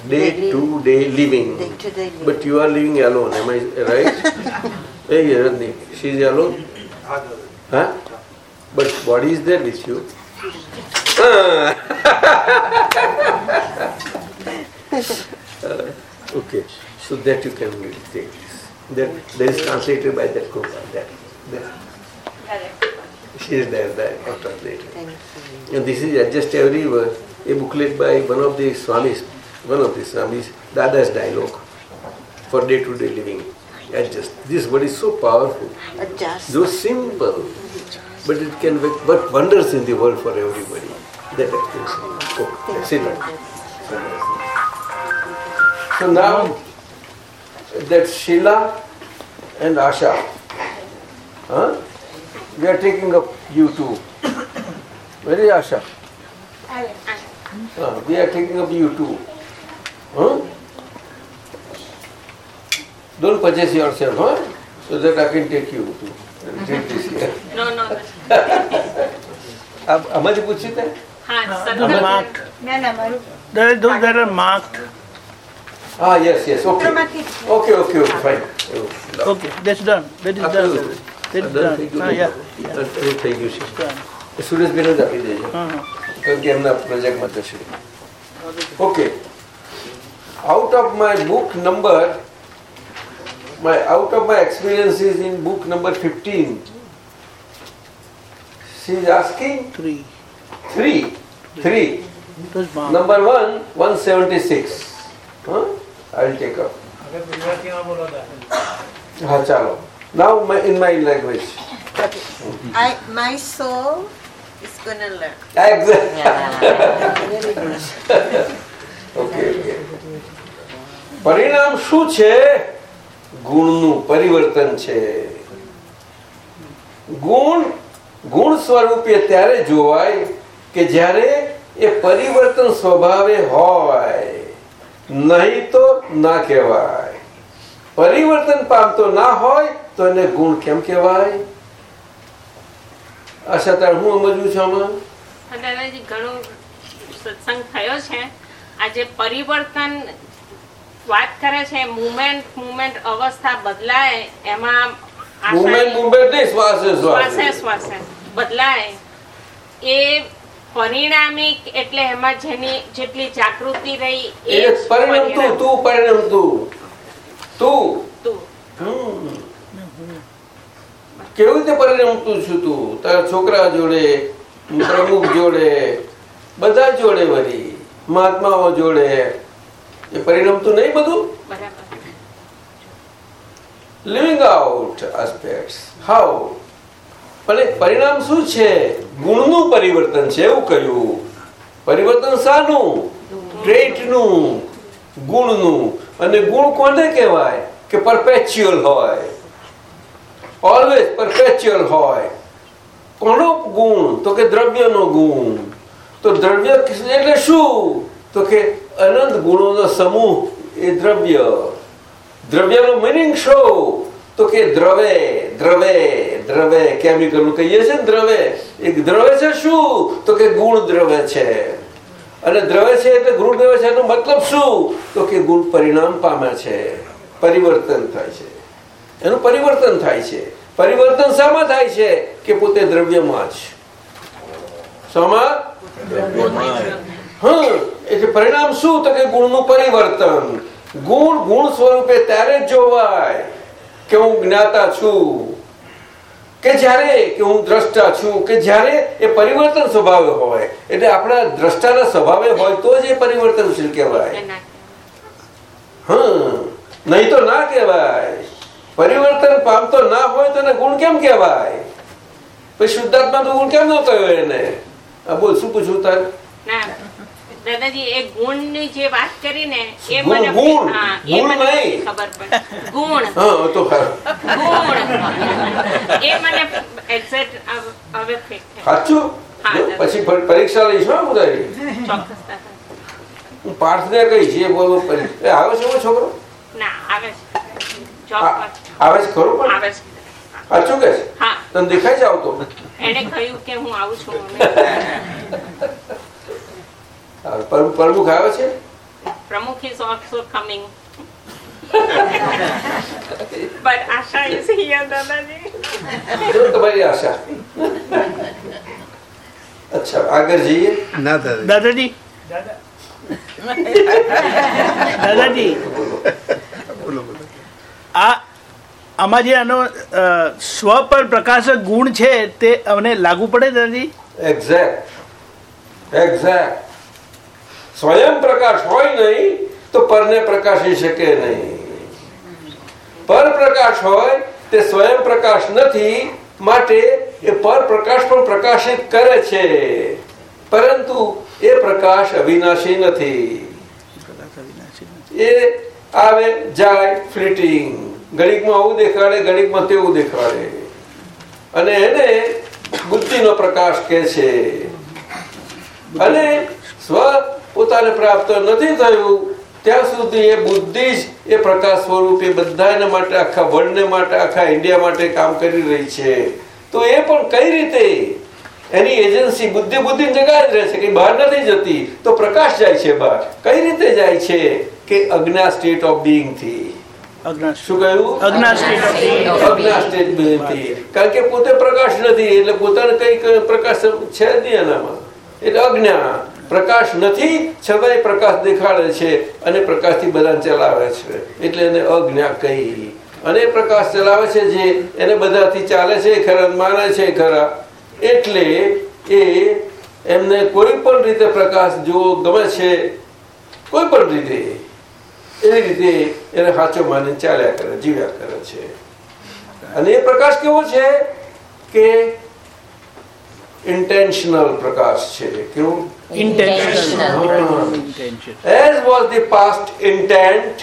day to day living. But you are living alone, am I right? hey, Randeep, she is alone? Huh? But what is there with you. okay, so that you can meditate. That that is translated by that Gopal. That, that. She is there, that I translated. And this is adjust everywhere. A booklet by one of the Swamis, one of the Swamis, Dada's dialogue for day-to-day living. Adjust. This word is so powerful. Adjust. Though simple, but it can work wonders in the world for everybody. That expression. Oh, sit down. So now that Sheila and Asha. Huh? We are taking up you two. Where is Asha? Uh, we are taking up you two. Huh? Don't purchase yourself, huh? So that I can take you to take this here. No, no. आप हमारी पूछी थे हाँ, marked. No, no, there, those that are marked. હા yes yes okay સૂત્રમાંથી જ છે. Okay okay okay fine Okay, that's done. That is done. That is done. Ah, yeah, yeah, થઈ ગયું છે done. એ સુરેશભાઈને જ આપી દેજો Uh-huh. કારણ કે એમના પ્રોજેક્ટમાં થશે okay out of my book number my out of my experiences in book number 15 she is asking Three. three three It was marked. number one 176 huh? I take up. હા ચાલો. Now my, in my I, my soul is gonna learn. Okay okay પરિણામ શું છે? ગુણનું પરિવર્તન છે. ગુણ ગુણ સ્વરૂપે ત્યારે જોવાય કે જ્યારે એ પરિવર્તન સ્વભાવે હોય. નહીં તો ના કહેવાય. પરિવર્તન પામતો ના હોય તો એને ગુણ કેમ કહેવાય? આશા તાર હું સમજવું છું આમાં? દાદાજી ઘણો સત્સંગ થયો છે. આજે પરિવર્તન વાત કરે છે મુમેન્ટ મુમેન્ટ અવસ્થા બદલાય એમાં મુમેન્ટ મુમેન્ટ નહીં શ્વાસે શ્વાસે બદલાય. એ પરિણામિક એટલે એમાં જેની જેટલી જાગૃતિ રહી એ પરિણામ તું તું પરિણામ તું. તું. કેવી રીતે પરિણામ તું છું તું? તારા છોકરા જોડે પ્રમુખ જોડે બધા જોડે વળી મહાત્માઓ જોડે. એ પરિણામ તું નહીં બધું? લિવિંગ આઉટ આસ્પેક્ટ હાઉ પણ પરિણામ શું છે? ગુણનું પરિવર્તન છે, એવું કહ્યું. પરિવર્તન શાનું? ટ્રેટનું, ગુણનું. અને ગુણ કોને કહેવાય? કે પરપેચ્યુઅલ હોય. ઓલવેઝ પરપેચ્યુઅલ હોય. કોનો ગુણ? તો કે દ્રવ્યનો ગુણ. તો દ્રવ્ય એટલે શું? તો કે અનંત ગુણોનો સમૂહ એ દ્રવ્ય. દ્રવ્યનો મિનિંગ શું? તો કે દ્રવે દ્રવે દ્રવે. કેમિકલ કહીએ છે દ્રવે? એ દ્રવે છે શું? તો કે ગુણ દ્રવે છે. અને દ્રવે છે એટલે ગુણ દ્રવે છે એનો મતલબ શું? તો કે ગુણ પરિણામ પામે છે. પરિવર્તન થાય છે. એનું પરિવર્તન થાય છે. પરિવર્તન શામાં થાય છે કે પોતે દ્રવ્યમાં જ. શામાં? હમ એટલે પરિણામ શું? તો કે ગુણનું પરિવર્તન. ગુણ ગુણ સ્વરૂપે ત્યારે જ જોવાય. કે હું જ્ઞાતા છું કે જ્યારે કે હું દ્રષ્ટા છું કે જ્યારે એ પરિવર્તન સ્વભાવે હોય એટલે આપણા દ્રષ્ટાના સ્વભાવે હોય તો જ એ પરિવર્તનશીલ કહેવાય. હમ નહીં તો ના કહેવાય. પરિવર્તન પામતો ના હોય તો એને ગુણ કેમ કહેવાય? પછી શુદ્ધાત્મા તો ગુણ કેમ ન કહ્યો એને? આ બોલ શું પૂછવું તારે? દાદાજી એ ગુણની જે વાત કરી ને એ મને ગુણ. એ મને ખબર પડે. ગુણ. હા તો ગુણ. એ મને એક્ઝેક્ટ હવે સાચું? પછી પરીક્ષા લઈશ હા બધાની હું પાર્થ ને કહીશ એ બોલો આવે છે છોકરો? ના આવે છે. આવે છે ખરું પણ? આવે છે. સાચું કે તને દેખાય છે આવતો? એને કહ્યું કે હું આવું છું. પ્રમુખ આવ્યો છે? Pramukh is also coming but Asha is here દાદાજી જો તમારી આશા. અચ્છા આગળ જઈએ. ના દાદા દાદાજી. દાદાજી. બોલો બોલો. આ આમાં જે આનો સ્વ પર પ્રકાશક ગુણ છે તે અમને લાગુ પડે દાદાજી? એક્ઝેક્ટ એક્ઝેક્ટ સ્વયં પ્રકાશ હોય નહીં, તો પરને પ્રકાશી શકે નહીં. પર પ્રકાશ હોય, તે સ્વયં પ્રકાશ નથી, માટે એ પર પ્રકાશ પણ પ્રકાશિત કરે છે. પરંતુ એ પ્રકાશ અવિનાશી નથી. એ આવે, જાય, ફ્લિટિંગ. ઘડીકમાં આવું દેખાડે, ઘડીકમાં તેવું દેખાડે. અને એને બુદ્ધિનો પ્રકાશ કહે છે. અને સ્વ પોતાને પ્રાપ્ત નથી થયું ત્યાં સુધી એ બુદ્ધિ જ એ પ્રકાશ સ્વરૂપે બધાને માટે આખા વર્લ્ડને માટે આખા ઇન્ડિયા માટે કામ કરી રહી છે. તો એ પણ કઈ રીતે? એની એજન્સી બુદ્ધિ બુદ્ધિ જગા જ રહે છે કે બહાર નથી જતી. તો પ્રકાશ જાય છે બહાર. કઈ રીતે જાય છે? કે અજ્ઞા સ્ટેટ ઓફ બિંગ શું કહ્યું? અજ્ઞા થી. કારણ કે પોતે પ્રકાશ નથી એટલે પોતાને કઈ પ્રકાશ છે જ નહીં એનામાં. એટલે અજ્ઞા. પ્રકાશ નથી છતાંય પ્રકાશ દેખાડે છે અને પ્રકાશથી બધાને ચલાવે છે. એટલે એને અજ્ઞા કહી. અને પ્રકાશ ચલાવે છે જે એને બધાથી ચાલે છે, ખરા માને છે, ખરા. એટલે એ એમને કોઈ પણ રીતે પ્રકાશ જોવો ગમે છે, કોઈ પણ રીતે એવી રીતે એને સાચો માની ચાલ્યા કરે, જીવ્યા કરે છે. અને એ પ્રકાશ કેવો છે કે ઇન્ટેન્શનલ પ્રકાશ છે કેવું Intentional. હા. Intention. as was the past intent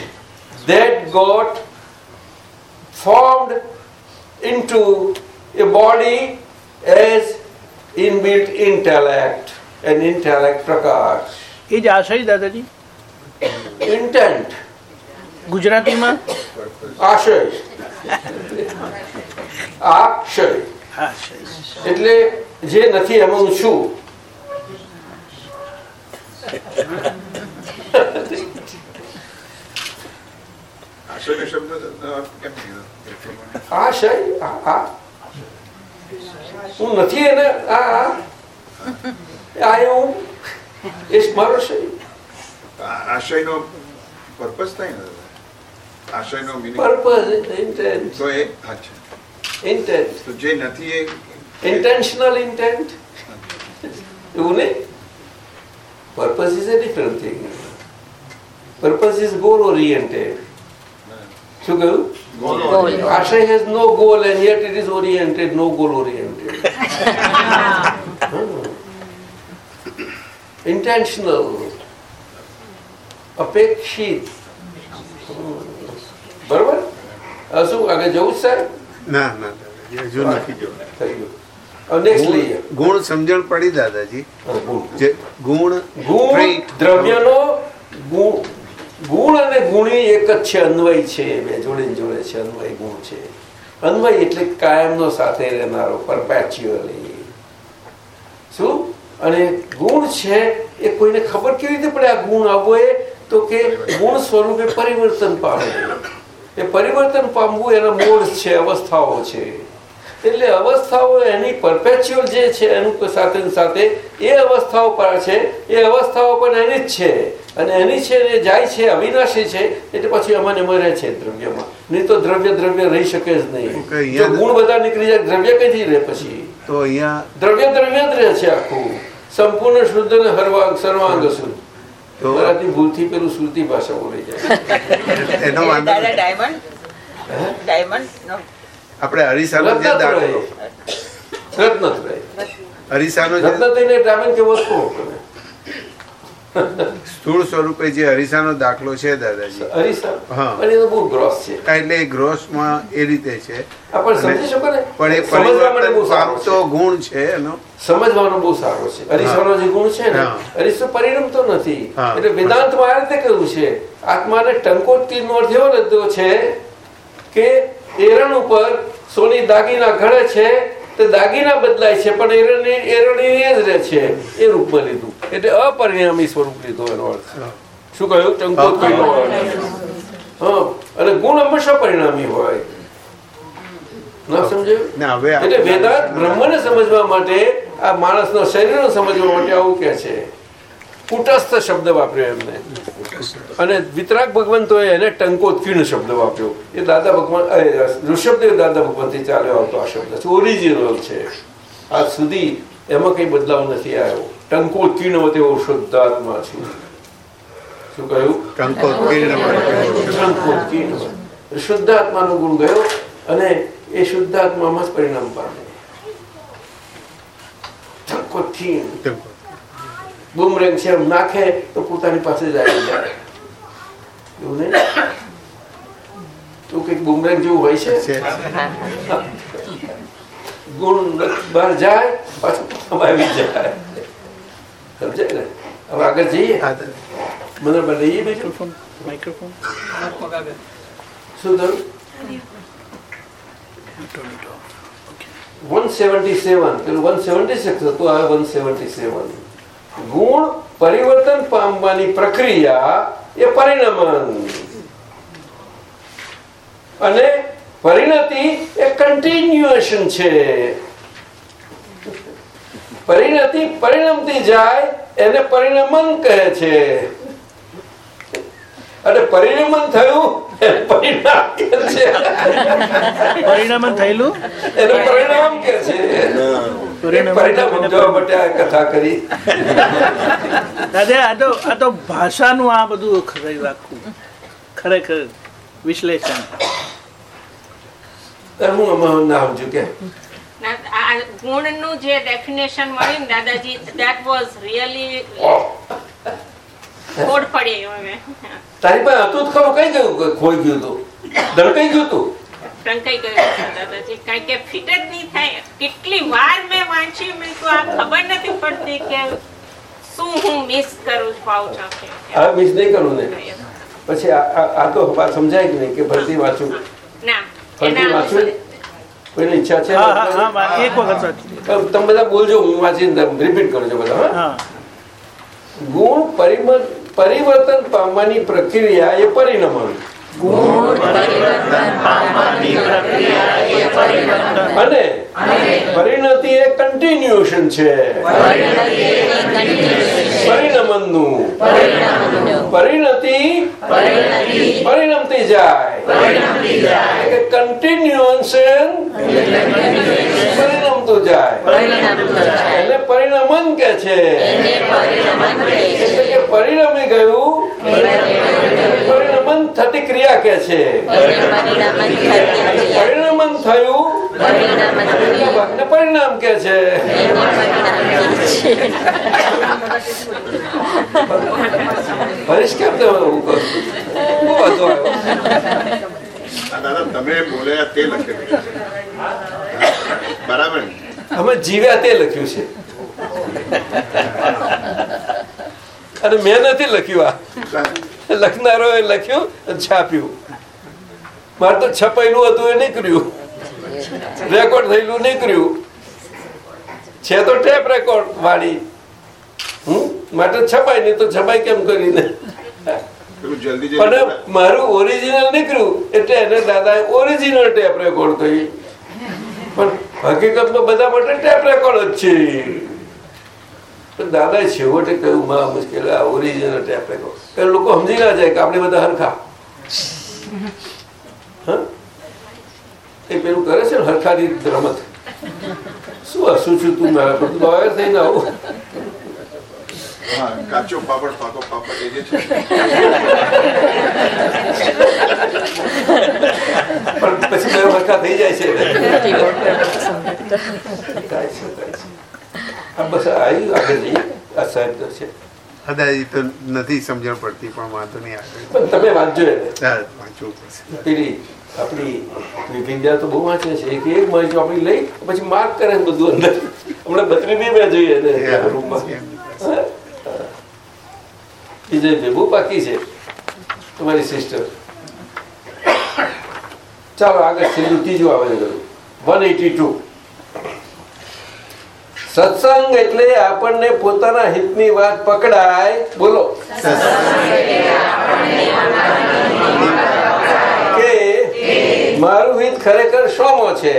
that got formed into a body as inbuilt intellect and intellect prakash એ જ આશય દાદાજી intent ગુજરાતીમાં આશય આશય આશય એટલે જે નથી એમાં હું છું આશ્ચર્ય શબ્દ અ, કેમ કીધો? એ પ્રમાણે. આશય આ આ. હું નથી એને આ આ. આ એ હું એ જ મારો શય આ- આશયનો પર્પસ થાય ને આશયનો મિનિંગ પર્પઝ ઇન્ટેન્ટ તો એ અચ્છા ઇન્ટેન્ટ તો જે નથી એ intentional intent એવું નહીં purpose is a different thing purpose is goal oriented શું કહ્યું Goal. આશય has no goal and yet it is oriented no goal oriented intentional અપેક્ષિત બરોબર હવે શું આગળ જવું છે સાહેબ ના ના દાદાજી હજુ નથી જોયું થઈ ગયું હવે next લઈએ ગુણ સમજણ પડી દાદાજી. જે ગુણ ગુણ દ્રવ્યનો ગુણ ગુણ અને ગુણી એક જ છે અન્વય છે બે જોડે જોડે છે અન્વય ગુણ છે. અન્વય એટલે કાયમનો સાથે રહેનારો પરપેચ્યુઅલી શું? અને ગુણ છે એ કોઈને ખબર કેવી રીતે પડે? આ ગુણ આવો એ તો કે ગુણ સ્વરૂપે પરિવર્તન પામે એ પરિવર્તન પામવું એના મૂળ છે અવસ્થાઓ છે. એટલે અવસ્થાઓ એની પરપેચ્યુઅલ જે છે એનું સાથે સાથે એ અવસ્થાઓ પર છે એ અવસ્થાઓ પણ એની જ છે. અને એની છે એ જાય છે અવિનાશી છે એટલે પછી અમને મરે છે દ્રવ્યમાં. નહીં તો દ્રવ્ય દ્રવ્ય રહી શકે જ નહીં. ગુણ બધા નીકળી જાય દ્રવ્ય કઈથી રહે પછી? તો અહીંયા દ્રવ્ય દ્રવ્ય જ રહે છે આખું. સંપૂર્ણ શુદ્ધ અને હરવાંગ સર્વાંગ શુદ્ધ. તો મારાથી ભૂલથી પેલું સુરતી ભાષા બોલી જાય એનો વાંધો ડાયમંડ ડાયમંડ નો આપણે હરીસાનો જે દાખલો હરીસાનો સ્થૂળ સ્વરૂપે જે હરીસાનો દાખલો છે દાદાજી. એટલે એ ગ્રોસમાં એ રીતે છે. પણ એ પરિવર્તન તો ગુણ છે એનો. સમજવાનો બહુ સારો છે. હરીસાનો જે ગુણ છે ને હરીસો પરિણમતો નથી. એટલે વેદાંતમાં આ રીતે કહ્યું છે આત્માને ટંકોટ તીરનો અર્થ એવો છે કે એરણ ઉપર સોની દાગીના ઘડે છે તે દાગીના બદલાય છે પણ એરણી એરણી જ રહે છે એ રૂપમાં લીધું. એટલે અપરિણામી સ્વરૂપ લીધો એનો અર્થ. શું કહ્યું? ચંકો હા અને ગુણ હંમેશા પરિણામી હોય. ન સમજાયું? એટલે વેદાંત બ્રહ્મને સમજવા માટે આ માણસના શરીરને સમજવા માટે આવું કે છે. કુટસ્થ શબ્દ વાપર્યો એમને. અને વિતરાગ ભગવંતોએ એને ટંકોત્કીર્ણ શબ્દ વાપર્યો. એ દાદા ભગવાન ઋષભદેવ દાદા ભગવાનથી ચાલ્યો આવતો આ શબ્દ. છે ઓરિજિનલ છે? આજ સુધી એમાં કઈ બદલાવ નથી આવ્યો. ટંકોત્કીર્ણ તેવો શુદ્ધાત્મા છું. શું કહ્યું? ટંકોત્કીર્ણ શુદ્ધાત્માનો ગુણ ગયો અને એ શુદ્ધાત્મામાં જ પરિણામ પામે ટંકોત્કીર્ણ ટંકો. બુમરેંગ છે એમ નાખે તો પોતાની પાસે જ આવી જાય એવું નહીં? તું કંઈક બુમરેંગ જેવું હોય છે? ગુણ બહાર જાય પાછું આવી જાય. સમજાય ને? હવે આગળ જઈએ. મને બનાવીએ બીજું માઇક્રોફોન શું થયું? One seventy seven. પેલું વન સેવન્ટી સિક્સ હતું આ વન સેવન્ટી સેવન. ગુણ પરિવર્તન પામવાની પ્રક્રિયા એ પરિણમન અને પરિણતિ એ કન્ટિન્યુએશન છે. પરિણતિ પરિણમતી જાય, એને પરિણમન કહે છે. અને પરિણમન થયું પરિણામ કહે છે? પરિણામ થયેલું? એનું પરિણામ કે છે? પરિણામ પરિણામ સમજાવવા માટે આ કથા કરી. દાદા આ તો આ તો ભાષાનું આ બધું ખરેખર આખું ખરેખર વિશ્લેષણ. હું આમાં ના સમજુ કે. ના, આ ગુણનું જે ડેફિનેશન મળ્યું દાદાજી that વોઝ really ખોડ પડી હવે તારી પાસે હતું જ ખરું કઈ ગયું ખોઈ ગયું તું? દળકાઈ ગયું તું? ટંકાઈ ગયું દાદાજી. કારણ કે ફિટ જ નહીં થાય. કેટલી વાર મેં વાંચી મેં તો આ ખબર નથી પડતી કે શું હું મિસ કરું પાઉં છું હા મિસ નહીં કરું ને? પછી આ- તો વાત સમજાય કે નહીં કે ભરતી વાંચું? ના ભરતી વાંચું? કોઈની ઈચ્છા છે? તમે બધા બોલજો હું વાંચીને રિપીટ કરજો છું બધા હા? ગુણ પરિવર્તન પામવાની પ્રક્રિયા એ પરિણમન અને પરિણતિ એ કન્ટિન્યુએશન છે. પરિણમનનું. પરિણતિ પરિણમતી જાય. કન્ટિન્યુએશન પરિણમતું જાય. એને પરિણમન કે છે. એટલે કે પરિણમી ગયું. પરિણમન થતી ક્રિયા કે છે. પરિણમન થયું. પરિણામ કે છે. પરેશ કેમ તમે એવું દાદા તમે બોલ્યા તે લખેલું બરાબર અમે જીવ્યા તે લખ્યું છે. અને મેં નથી લખ્યું આ. લખનારો એ લખ્યું છાપ્યું. મારે તો છપાયેલું હતું એ નીકળ્યું. રેકોર્ડ થયેલું નીકળ્યું. છે તો ટેપ રેકોર્ડ વાળી. માટે છપાય નહીં તો છપાય કેમ કરીને? પણ મારું ઓરિજિનલ નીકળ્યું એટલે એને દાદા ઓરિજિનલ ટેપ રેકોર્ડ કહી પણ હકીકતમાં બધા માટે ટેપ રેકોર્ડ જ છે. પણ દાદાએ છેવટે કહ્યું માં મુશ્કેલ આ ઓરિજિનલ ટેપ રેકોર્ડ એટલે લોકો સમજી ના જાય કે આપણે બધા હરખા. હા? એ પેલું કરે છે ને હરખાની રમત. શું હસું છું તું મારા પર? તું લોયર થઈને આવું. કાચો પાપડ પાકો પાપડ એ જે છે. પણ પછી હરખા થઈ જાય છે. આ બસ આવ્યું આગળ જઈએ. આ સાહેબ તો છે. દાદાજી તો નથી સમજણ પડતી પણ વાંધો નહીં આવે. પણ તમે વાંચજો વાંચવું પડશે. પેલી આપણી તો બહુ વાંચે છે. એક એક આપણી લઈ પછી માર્ક કરે બધું અંદર. હમણાં બત્રી બી મેં જોઈએ રૂમમાં? વિજય બાકી છે તમારી સિસ્ટર ચાલો આગળ છેલ્લું ત્રીજું આવે વન એટી ટુ. સત્સંગ એટલે આપણને પોતાના હિતની વાત પકડાય. બોલો. કે મારું હિત ખરેખર શોમાં છે?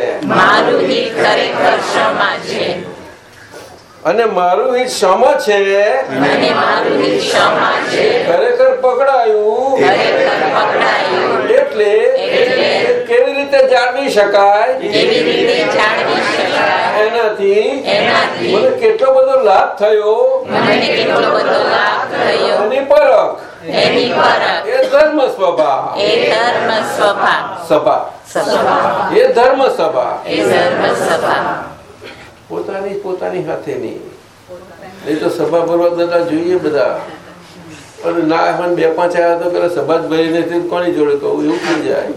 અને મારું હિત શોમાં છે? ખરેખર પકડાયું. એટલે રીતે જાળવી શકાય? એનાથી? મને કેટલો બધો લાભ થયો? એની પરખ. એ ધર્મ સભા એ ધર્મ સભા સભા. સભા. એ ધર્મ સભા. એ ધર્મ સભા. પોતાની પોતાની હાથેની નહીં તો સભા ભરવા બધા જોઈએ બધા. અને ના બે પાંચ આવ્યા તો પેલા સભા જ ભરી નથી કોની જોડે કહું? એવું થઈ જાય.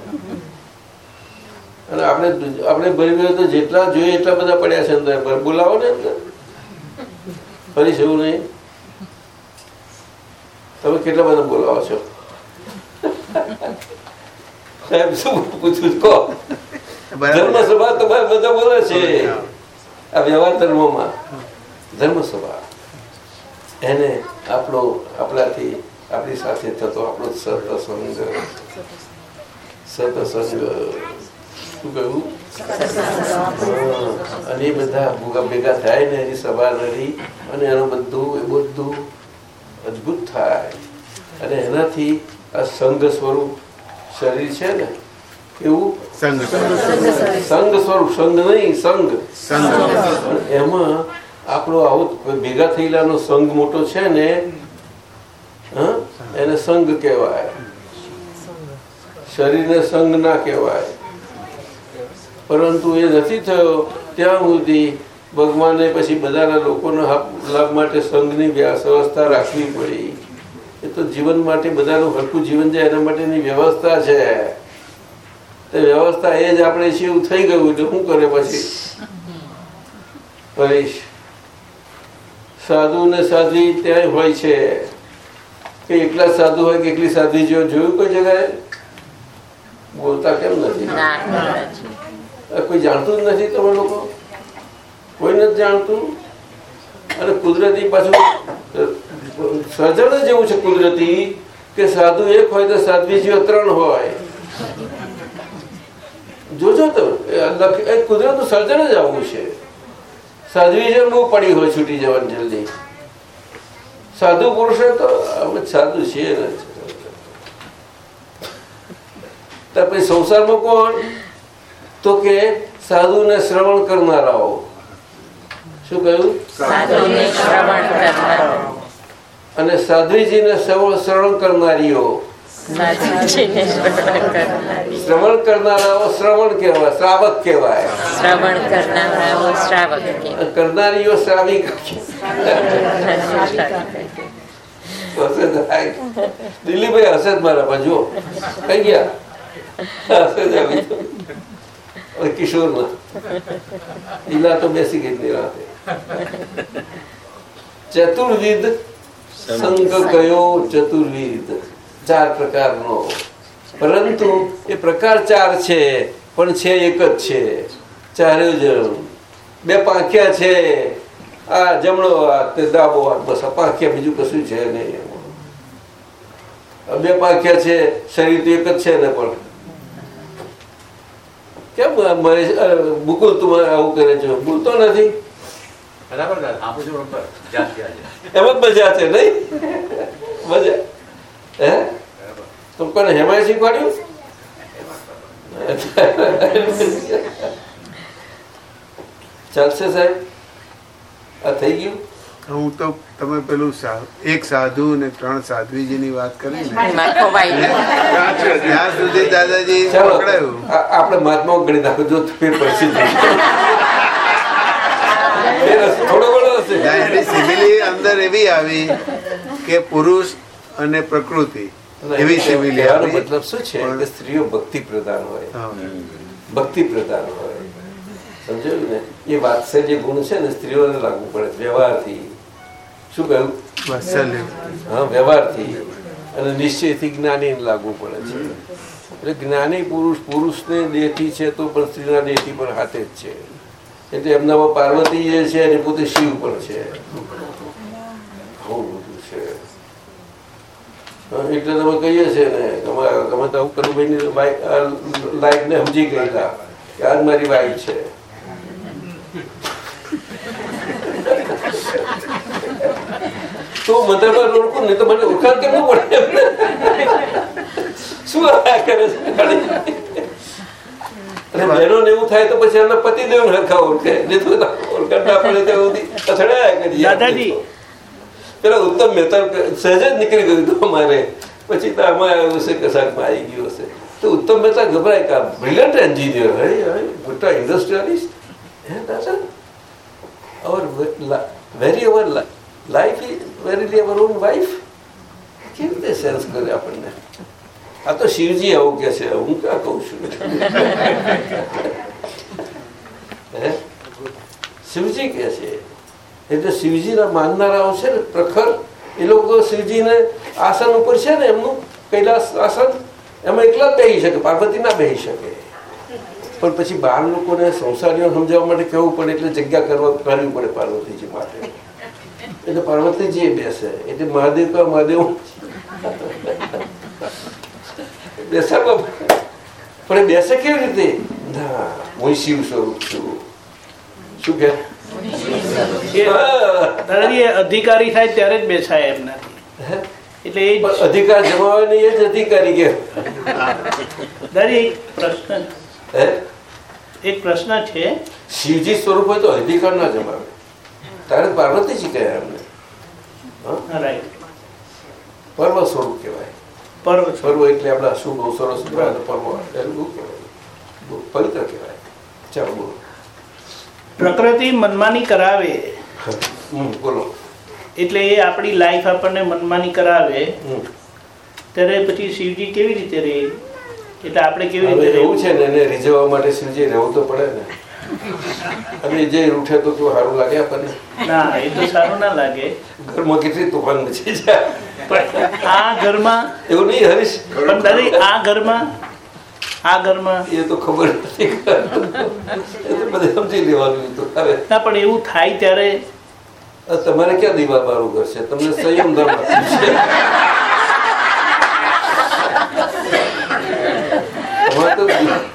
અને આપણે આપણે ભરી તો જેટલા જોઈએ એટલા બધા પડ્યા છે અંદર. બોલાવો ને અંદર. ફરી છે એવું નહીં. તમે કેટલા બધા બોલાવો છો? સાહેબ શું પૂછું કહો. ધર્મ સભા તમારે બધા બોલે છે. આ વ્યવહાર ધર્મોમાં. ધર્મ સભા એને આપણો આપણાથી આપણી સાથે થતો આપણો સતસંગ સતસંગ શું કહ્યું અને એ બધા ભૂગા ભેગા થાય ને એની સભા રડી અને એનું બધું એ બધું અદભુત થાય. અને એનાથી આ સંઘ સ્વરૂપ શરીર છે ને એવું સંઘ સંઘ સ્વરૂપ. સંઘ નહીં સંઘ. સંઘ. પણ એમાં આપણો આવો ભેગા થયેલાનો સંઘ મોટો છે ને હં? એને સંઘ કહેવાય. શરીરને સંઘ ના કહેવાય. પરંતુ એ નથી થયો. ત્યાં સુધી ભગવાને પછી બધાના લોકોના લાભ માટે સંઘની વ્યવસ્થા રાખવી પડી. એ તો જીવન માટે બધાનું હરખું જીવન જાય, એના માટેની વ્યવસ્થા છે. તે વ્યવસ્થા એ જ આપણે એવું થઈ ગયું એટલે શું કરે પછી? પરેશ સાધુ ને સાધ્વી ત્યાં હોય છે. કે એકલા સાધુ હોય કે એકલી સાધવી જોયું કોઈ જગ્યાએ? બોલતા કેમ નથી? કોઈ જાણતું જ નથી તમે લોકો? કોઈ નથી જાણતું? અને કુદરતી પાછું સર્જન જ એવું છે કુદરતી કે સાધુ એક હોય તો સાધ્વી જીવ ત્રણ હોય. જોજો તો, એ કુદરતનું સર્જન જ આવું છે. સાધવી જેમ બહુ પડી હોય છૂટી જવાની જલ્દી. સાધુ પુરુષે તો સાધુ ને. પછી સંસારમાં કોણ? તો કે સાધુને શ્રવણ કરનારાઓ. શું કહ્યું? સાધુને શ્રવણ કરનાર અને સાધ્વીજીને શ્રવણ કરનારીઓ. શ્રવણ કરનારાઓ. શ્રવણ કહેવાય શ્રાવક કહેવાય. શ્રવણ કરનારાઓ શ્રાવક કરનારીઓ શ્રાવિક દિલીપભાઈ હશે જ મારા બાજુ કઈ ગયા? હશે જ આવી. હવે કિશોરમાં ઈલા તો બેસી ગઈ નિરાતે ચતુર્વિધ સંઘ કયો ચતુર્વિધ ચાર પ્રકારનો પરંતુ એ પ્રકાર ચાર છે પણ છે એક જ છે ચારે જણ બે પાંખ્યા છે આ જમણો હાથ દાબો ડાબો હાથ બસ આ પાંખ્યા બીજું કશું છે નહીં બે પાંખ્યા છે શરીર તો એક જ છે ને પણ કેમ મુકુલ તું આવું કરે છે? બોલતો નથી. બરાબર એમાં જ મજા છે નહીં? મજા. હે? તું કોને હેમાય શીખવાડ્યું? ચાલશે સાહેબ. આ થઈ ગયું? હું તો તમે પેલું એક સાધુ ને ત્રણ સાધ્વીજીની વાત કરી. ત્યાં સુધી દાદાજી ચાલો પકડાયું. આપણે મહાત્મા ગણી નાખો જો ફેર જ. હશે, થોડો અંદર એવી આવી કે પુરુષ અને પ્રકૃતિ એવી સિમિલી મતલબ શું છે? કે સ્ત્રીઓ ભક્તિ પ્રધાન હોય. ભક્તિ પ્રધાન હોય. સમજો ને? એ વાત્સલ્ય ગુણ છે ને સ્ત્રીઓને લાગુ પડે. વ્યવહારથી. શું કહ્યું? હા વ્યવહારથી. અને નિશ્ચયથી જ્ઞાની લાગવું પડે છે. એટલે જ્ઞાની પુરુષ પુરુષને દેહથી છે તો પણ સ્ત્રીના દેહથી પણ હાથે જ છે. એટલે એમનામાં પાર્વતી જે છે એને પોતે શિવ પણ છે. આવું બધું છે. એટલે તમે કહીએ છીએ ને તમે તમે તો કરુભાઈની લાઈફ ને સમજી ગયેલા કે આજ મારી વાઈફ છે. તો મતલબ ઓળખું ને તો મને ઓળખાણ કેમ ન પડે? શું આ કરે છે? અને બહેનોને એવું થાય તો પછી એમના પતિદેવ હરખા ઓળખે નહીં તો પડે ત્યાં અથડાયા કરીએ દાદાજી. પેલા ઉત્તમ મહેતા સહેજ જ નીકળી ગયું હતું અમારે. પછી તો આમાં આવ્યું છે કશાકમાં આવી ગયું હશે. તો ઉત્તમ મહેતા ગભરાય કે બ્રિલિયન્ટ એન્જિનિયર હે મોટા ઇન્ડસ્ટ્રીયાલિસ્ટ હે દાદા? Our very our life is very our on wife કેવી રીતે સેન્સ કરે આપણને? આ તો શિવજી આવું કે છે, હું ક્યાં કહું છું? શિવજી કે છે, એટલે શિવજીના માનનારાઓ છે ને, પ્રખર, એ લોકો શિવજીને આસન ઉપર છે ને, એમનું કૈલાસ આસન, એમાં એકલા બેસી શકે, પાર્વતી ના બેસી શકે. પણ પછી બાર લોકોને સંસારીઓ સમજાવવા માટે કહેવું પડે, એટલે જગ્યા કરવા કરવી પડે પાર્વતીજી માટે. એટલે પાર્વતીજી એ બેસે. એટલે મહાદેવ તો મહાદેવ. બેસાડવા પણ એ બેસે કેવી રીતે? ના હું શિવ સ્વરૂપ છું. શું કે? અધિકારી થાય ત્યારે જ બેસાય એમનાથી એટલે એ અધિકાર જમાવે એ જ અધિકારી કે. એક પ્રશ્ન. હે? એક પ્રશ્ન છે. શિવજી સ્વરૂપ હોય તો અધિકાર ના જમાવે. તારે પાર્વતીજી કહે એમને. પર્વ સ્વરૂપ કહેવાય. પર્વ પર્વ એટલે આપણા શું બહુ સરસ પર્વ એટલે બહુ કહેવાય. પવિત્ર કહેવાય. ચાલો બોલો. પ્રકૃતિ મનમાની કરાવે. બોલો. એટલે એ આપણી લાઈફ આપણને મનમાની કરાવે. ત્યારે પછી શિવજી કેવી રીતે રહે? એટલે આપણે કેવી રીતે રહેવું? છે ને એને રીઝવવા માટે શિવજી રહેવું તો પડે ને. અને જે રૂઠે તો કેવું સારું લાગે આપણને. ના એ તો સારું ના લાગે. ઘરમાં કેટલી તોફાન મચી જાય. આ ઘરમાં એવું નહીં હરીશ? પણ દાદી આ ઘરમાં આ ઘરમાં એ તો ખબર નથી બધે સમજી લેવાનું તો ના પણ એવું થાય ત્યારે તમારે ક્યાં દીવા બારું છે તમને સંયમ ધર્મ આપ્યું છે અમારે તો દી-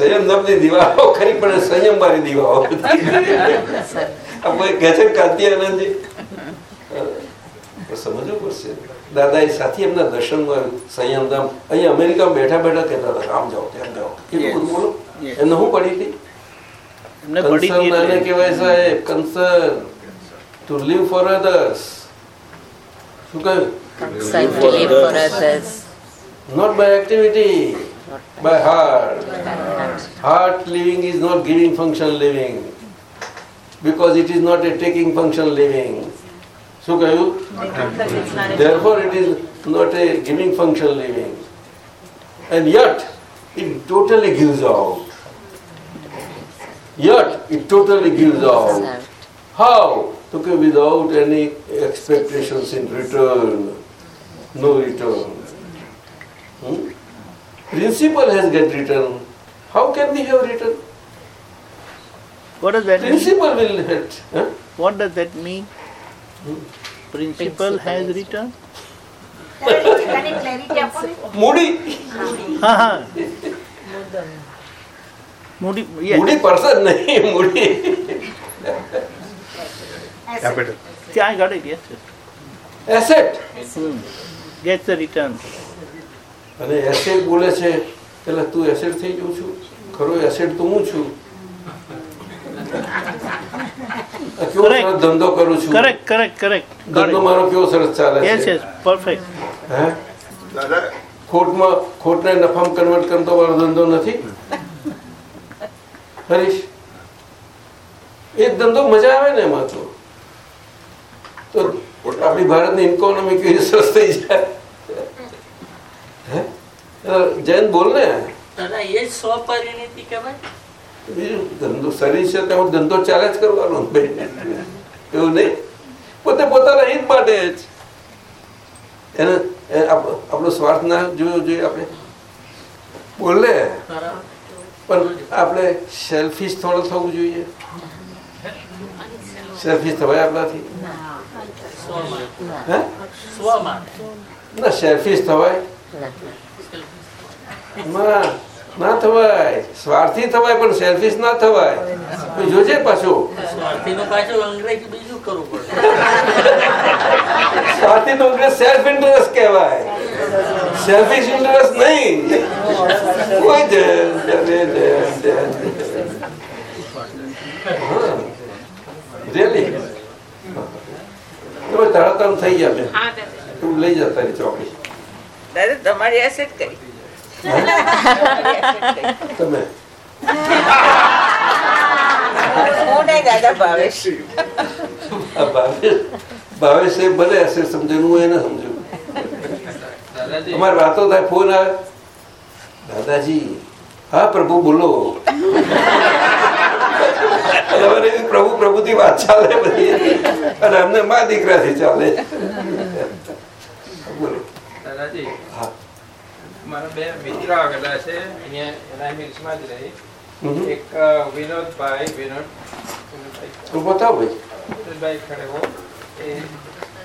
સંયમ ધર્મની દીવાઓ ખરી પણ સંયમ મારી દીવાઓ. કહે છે કાંતિ આનંદજી સમજવું પડશે. દાદા એ સાથી એમના દર્શનમાં સંયમ ધામ. અહીંયા અમેરિકામાં બેઠા બેઠા કહેતા હતા આમ જાઓ તેમ જાઓ. કેટલું બોલો. એમને શું પડી હતી. કહેવાય સાહેબ concern to live for others શું કહ્યું. Not by activity by heart heart living is not giving function living because it is not a taking function living શું કહ્યું therefore it is not a giving function living and yet it totally gives out yet it totally gives out how okay without any expectations in return no return Hmm? Principle has got written. How can we have written? What does that Principle mean? will hurt. Huh? What does that mean? Hmm? Principle, Principle has written? Moody. Moody. Yeah. Moody person, nahi Moody. Capital. Yeah, I got it. Yes. yes. Asset. Hmm. Gets the return. અને એસેડ બોલે છે એટલે તું એસેડ થઈ જઉં છું ખરો એસેડ તો હું છું. કેવો સરસ ધંધો કરું છું. ધંધો મારો કેવો સરસ ચાલે. હે? ખોટમાં ખોટને નફામાં કન્વર્ટ કરતો મારો ધંધો નથી? હરીશ એ ધંધો મજા આવે ને એમાં તો? તો આપણી ભારતની ઇકોનોમી કેવી સરસ થઈ જાય. જયંત બોલ ને. ધંધો શરીર છે તો ધંધો ચાલે જ કરવાનો. એવું નહીં? પોતે પોતાના હિત માટે જ. એને આપણો સ્વાર્થ ના જોયો જોઈએ આપણે. બોલે પણ આપણે સેલ્ફિશ થોડો થવું જોઈએ. સેલ્ફિશ થવાય આપણાથી. ના. સેલ્ફિશ થવાય ના થવાય. સ્વાર્થી થવાય પણ સેલ્ફિશ ના થવાય. તો જોજે પાછું. સ્વાર્થીનું પાછું અંગ્રેજી બીજું કરવું પડે. સ્વાર્થી નો સેલ્ફ ઇન્ટરેસ્ટ કહેવાય. સેલ્ફિશ ઇન્ટરેસ્ટ નહીં. કોઈ રેલી તમે તરત થઈ દાદા તું લઈ જતા ચોકડી દાદા તમારી એસેટ કરી તમે? ભાવેશ? ભલે હશે સમજેલું હું એને સમજુ અમારી વાતો થાય ફોન આવે. દાદાજી હા પ્રભુ બોલો. પ્રભુ પ્રભુ થી વાત ચાલે બધી. અને અમને મા દીકરાથી ચાલે. દાદાજી મારા બે મિત્ર આવેલા છે અહીંયા એના મિલ્સમાં જ રહી એક વિનોદભાઈ વિનોદ તું બતાવ વિનોદભાઈ ખડેવો એ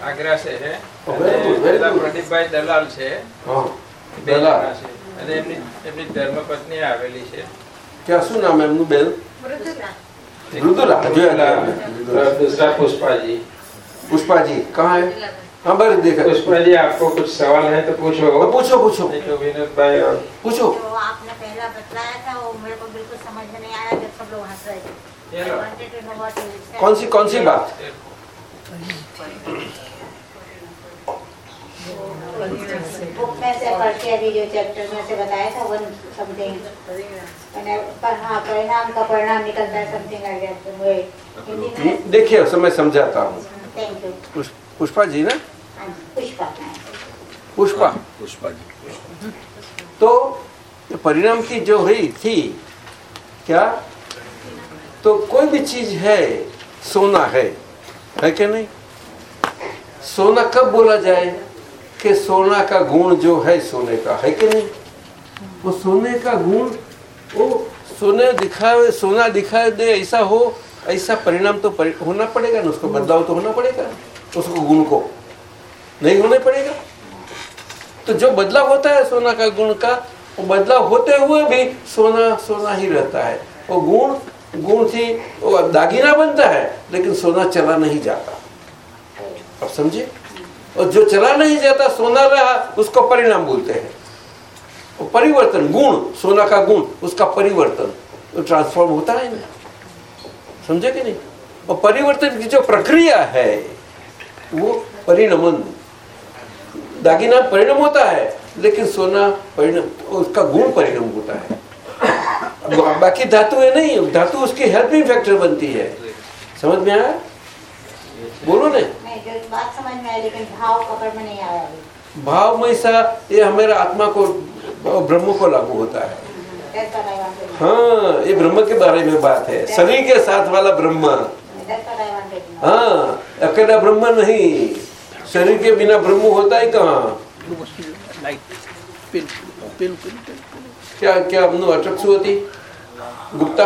આગ્રા છે અને પ્રદીપભાઈ દલાલ છે બે છે અને એમની એમની ધર્મપત્ની આવેલી છે ત્યાં શું નામ એમનું બેન રુદુલા રુદુલા પુષ્પાજી પુષ્પાજી કહા હે है हाँ बस देखा पुष्पा जी आपको कुछ सवाल है तो पूछो। पूछो पूछो। तो विनोद भाई और पूछो। जो आपने पहला बतलाया था वो मेरे को बिल्कुल समझ में नहीं आया जब सब लोग हंस रहे थे. कौन सी कौन सी बात? बुक में से पढ़ के अभी जो चैप्टर में से बताया था वन समथिंग पर हाँ परिणाम का परिणाम निकलता है समथिंग देखिए समय समझाता हूँ। थैंक यू पुष्पा जी ना? पुष्पा पुष्पा? पुष्पा जी तो परिणाम की जो हुई थी क्या? तो कोई भी चीज़ है सोना है है कि नहीं? सोना कब बोला जाए कि सोना का गुण जो है सोने का है कि नहीं? वो सोने का गुण वो सोने दिखाए सोना दिखाए दे ऐसा हो ऐसा परिणाम तो परि, होना पड़ेगा ना उसको बदलाव तो होना पड़ेगा उसको गुण को। नहीं होना पड़ेगा। तो जो बदलाव होता है सोना का गुण का, वो बदलाव होते हुए भी सोना सोना ही रहता है। वो गुण गुण थी वो दागिना बनता है, लेकिन सोना चला नहीं जाता। अब समझे? और जो चला नहीं जाता, सोना रहा, उसको परिणाम बोलते हैं। परिवर्तन, गुण, सोना का गुण, उसका परिवर्तन। वो ट्रांसफॉर्म होता है ना। समझे कि नहीं? और परिवर्तन की जो प्रक्रिया है, वो परिणमन। दागिना परिणाम होता है लेकिन सोना परिणाम उसका गुण परिणाम होता है। बाकी धातु है नहीं धातु उसकी हेल्पिंग फैक्टर बनती है। समझ में आया? बोलो ने। बात समझ में आई लेकिन भाव पकड़ में नहीं आया भाव में ये हमारे आत्मा को ब्रह्म को लागू होता है. हाँ। ये ब्रह्म के बारे में बात है। शरीर के साथ वाला ब्रह्म. हाँ अकेला ब्रह्म नहीं। शरीर के बिना ब्रह्म होता है कहा? क्या क्या हमनु अटकसु होती गुप्ता?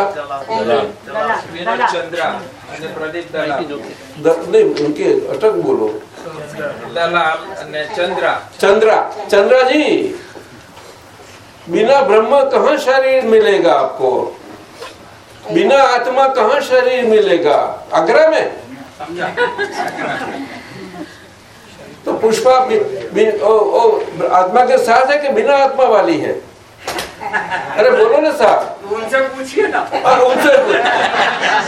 नहीं उनके अटक बोलो। चंद्रा चंद्रा। चंद्रा जी बिना ब्रह्म कहाँ शरीर मिलेगा आपको? बिना आत्मा कहाँ शरीर मिलेगा? आगरा में? तो पुष्पा ओ, ओ, आत्मा के साथ है कि बिना आत्मा वाली है? अरे बोलो ना साहब। उनसे पूछिए ना। और उनसे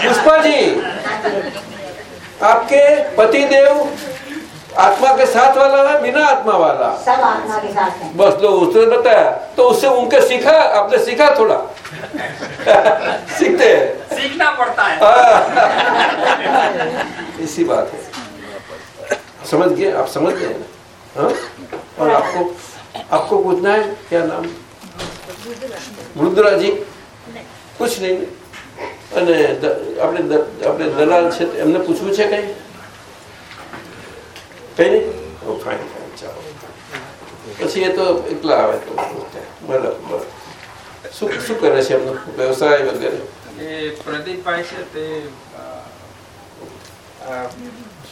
पुष्पा जी आपके पति देव आत्मा के साथ वाला है बिना आत्मा वाला? सब आत्मा के साथ हैं। बस लो उसने बताया तो उससे उनके सीखा आपने सीखा थोड़ा? सीखते हैं। सीखना पड़ता है। इसी बात है। समझ गए आप समझ गए ना हाँ? और आपको आपको पूछना है क्या नाम મૃદુરાજી કુછ નહીં અને દ- આપણે દ- આપણે દલાલ છે એમને પૂછવું છે કઈ કઈ નહીં ઓ ફાઇન ફાઇન ચાલો પછી એ તો એકલા આવે તો બરાબર બરાબર શું શું કરે છે એમનો વ્યવસાય વગેરે એ પ્રદીપભાઈ છે તે અ, અ,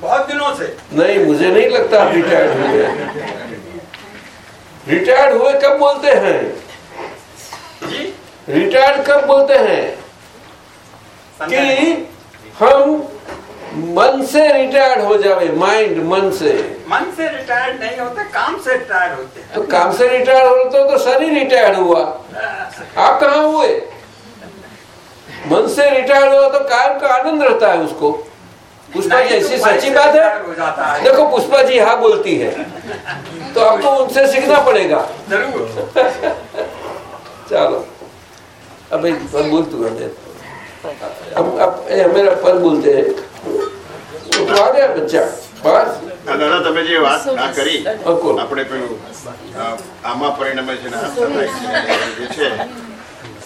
बहुत दिनों से। नहीं मुझे नहीं लगता आप रिटायर्ड हुए। रिटायर्ड हुए कब बोलते हैं? रिटायर्ड कब बोलते हैं? कि हम मन से रिटायर्ड हो जावे माइंड मन से। मन से रिटायर्ड नहीं होते काम से रिटायर्ड होते हैं। तो काम से रिटायर्ड हो तो, तो शरीर रिटायर्ड हुआ। आप कहा हुए? मन से रिटायर्ड हुआ तो काम का आनंद रहता है उसको। पुष्पा जी नहीं तो ऐसी मन सच्ची से बात है रिटायर्ड हो जाता है देखो पुष्पा जी हाँ बोलती है तो आपको उनसे सीखना पड़ेगा जरूर चलो अब एक पर बोल तू कर दे अब अब ये मेरा पर बोलते हैं वो तो आ गया बच्चा बस આ દાદા તમે જે વાત આ કરી અકુલ. આપણે પેલું અ, આમાં પરિણમે છે ને આ થાય છે જે છે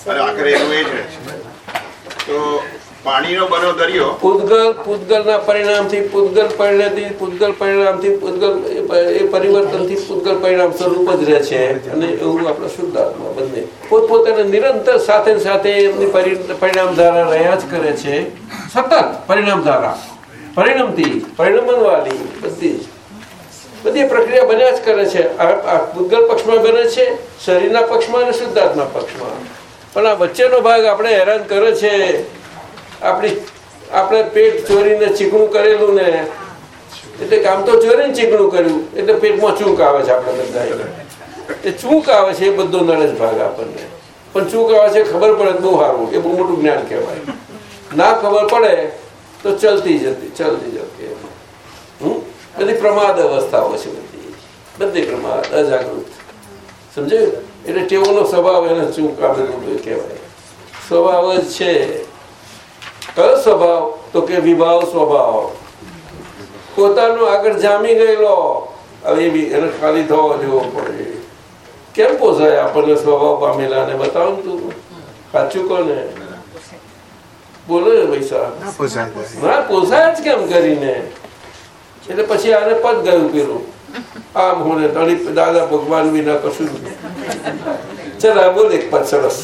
અને આખરે એનું એ જ રહે છે તો પાણીનો પરિણામ સ્વરૂપ નિરંતર સાથે સાથે એમની પરિણામ ધારા રહ્યા જ કરે છે. સતત પરિણામ ધારા પરિણમતી પરિણમનવાળી બધી બધી પ્રક્રિયા બન્યા જ કરે છે. આ પૂતગલ પક્ષમાં બને છે, શરીરના પક્ષમાં અને શુદ્ધાત્મા પક્ષમાં. પણ આ વચ્ચેનો ભાગ આપણે હેરાન કરે છે. આપણી આપણે પેટ ચોરીને ચીકણું કરેલું ને, એટલે કામ તો ચોરીને ચીકણું કર્યું, એટલે પેટમાં ચૂંક આવે છે આપણે બધા એ ચૂંક આવે છે એ બધો નડે ભાગ આપણને. પણ ચૂંક આવે છે ખબર પડે બહુ સારું, એ બહુ મોટું જ્ઞાન કહેવાય. ના ખબર પડે તો ચલતી જતી ચલતી જતી હમ? બધી પ્રમાદ અવસ્થાઓ છે બધી. બધી પ્રમાદ, અજાગૃત. સમજાયું? એટલે ટેવોનો સ્વભાવ એને ચૂંક આ બધું કહેવાય. સ્વભાવ જ છે. કયો સ્વભાવ? તો કે વિભાવ સ્વભાવ. પોતાનો આગળ જામી ગયેલો. હવે એને ખાલી થવો જોવો પડે. કેમ પોસાય આપણને સ્વભાવ પામેલા ને? બતાવું તું. સાચું કોને બોલો ને પૈસા ના પોસાય જ કેમ કરીને? એટલે પછી આને પદ ગયું પેલું આમ હું તળી દાદા ભગવાન વિના કશું ચલા બોલ એક પદ સરસ.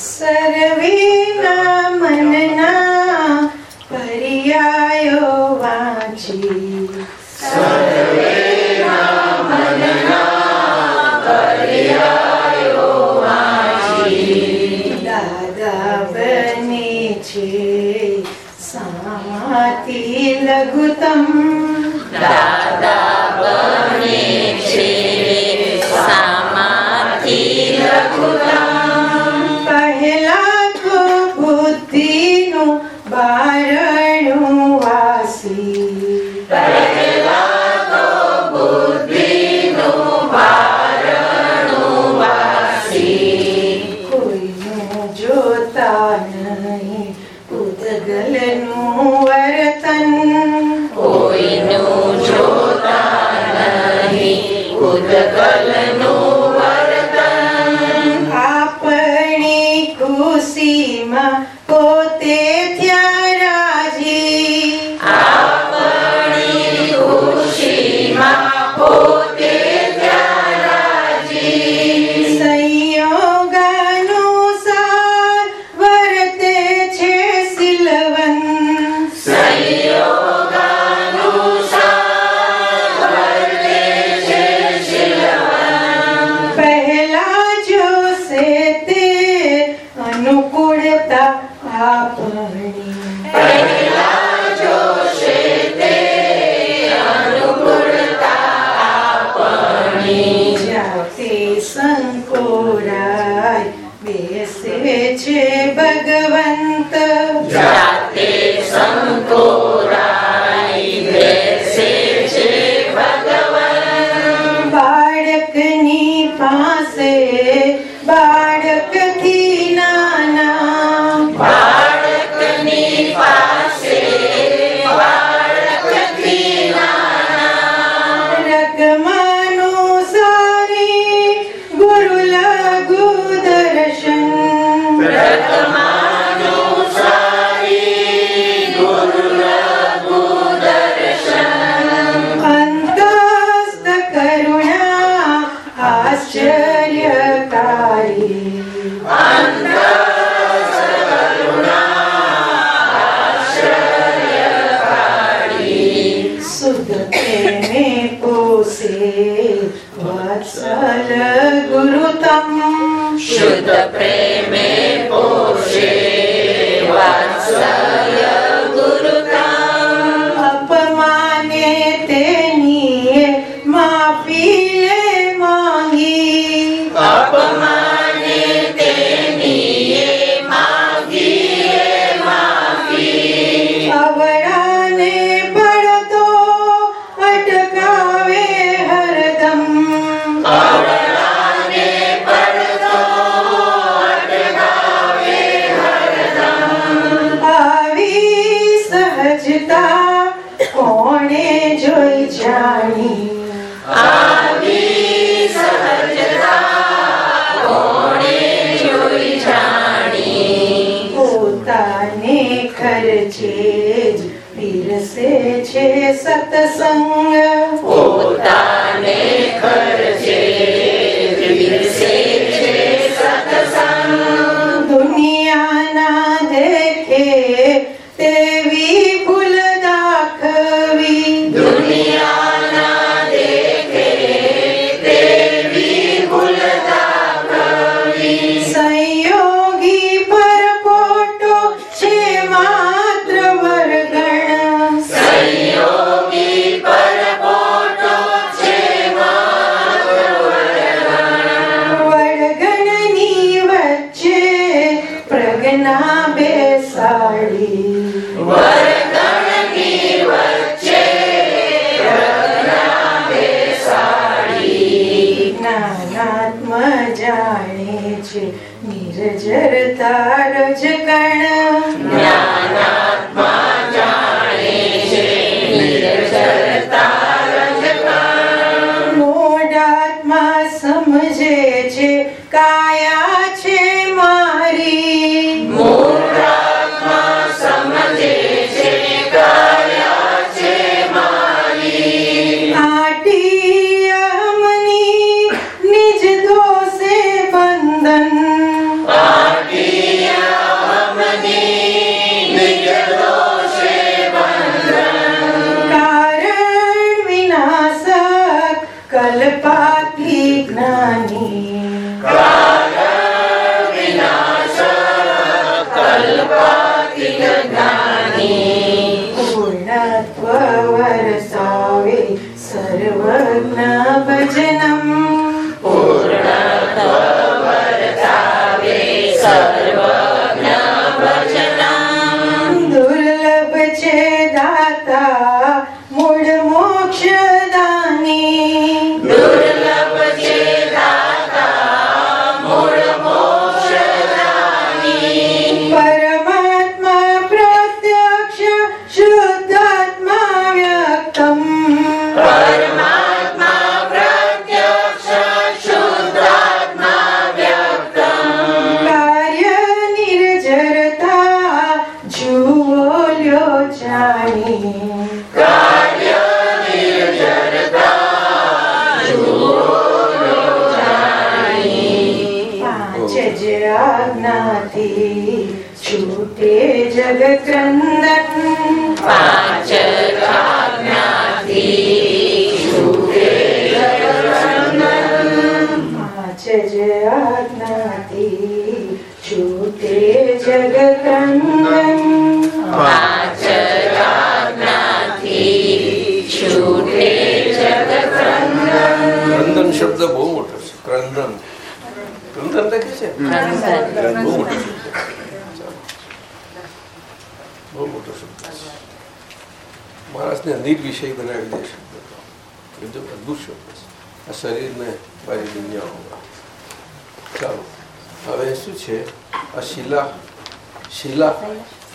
सर्वे मनना पर्यायो दादा बनेचे समाति लघुतम। दादा Praise जगक्रन्दन् पाञ्चराज्ञाति पाञ्चजाज्ञाति शूते जगक्रन्दन् पाञ्चराज्ञाति शूते जगक्रन्दन् क्रंदन। शब्द बहु मोठा क्रंदन। क्रंदन। માણસને નિર્વિષય બનાવી દે શબ્દ તો. એકદમ અદભુત શબ્દ છે આ શરીરને બારી દુનિયાઓમાં ચાલો હવે શું છે આ શિલા શિલા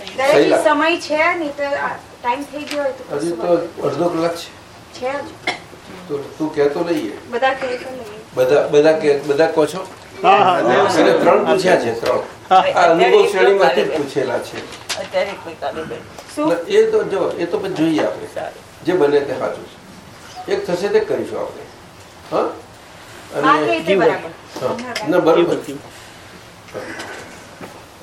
દરેક શૈલા સમય છે નહીં તો ટાઈમ થઈ ગયો હોય તો હજુ કશું તો અડધો કલાક છે છે જ તો તું કહેતો લઈએ બધા કહે તો લઈએ બધા બધા કે બધા કહો છો હા, હા, એટલે હા. ત્રણ પૂછ્યા છે ત્રણ આ અનુભવ શ્રેણીમાંથી પૂછેલા છે. અત્યારે કોઈ કાલે બેન એ તો જો એ તો પછી જોઈએ આપણે. જે બને તે સાચું છે. એક થશે તે કરીશું આપણે. હા? હા, બરાબર. હા. ના બરાબર.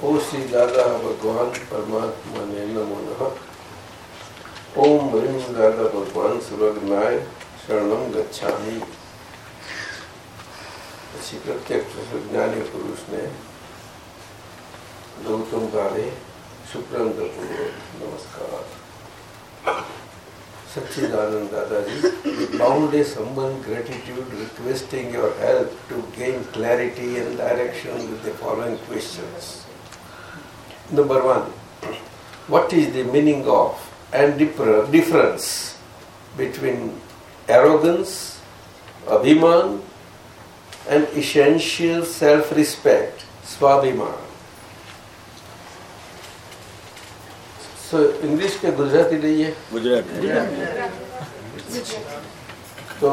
ઓ શ્રી દાદા ભગવાન પરમાત્માને નમો નમઃ. ઓમ હરીમ દાદા ભગવાન સર્વજ્ઞાય શરણમ ગચ્છામી. પછી પ્રત્યેક જ્ઞાની પુરુષને गौतम काले सुप्रांत नमस्कार Sachidanand Dadaji, boundless humble gratitude requesting your help to gain clarity and direction with the following questions. Number one, what is the meaning of and difference between arrogance, abhiman, and essential self-respect, swabhiman? So English કે ગુજરાતી લઈએ ગુજરાતી તો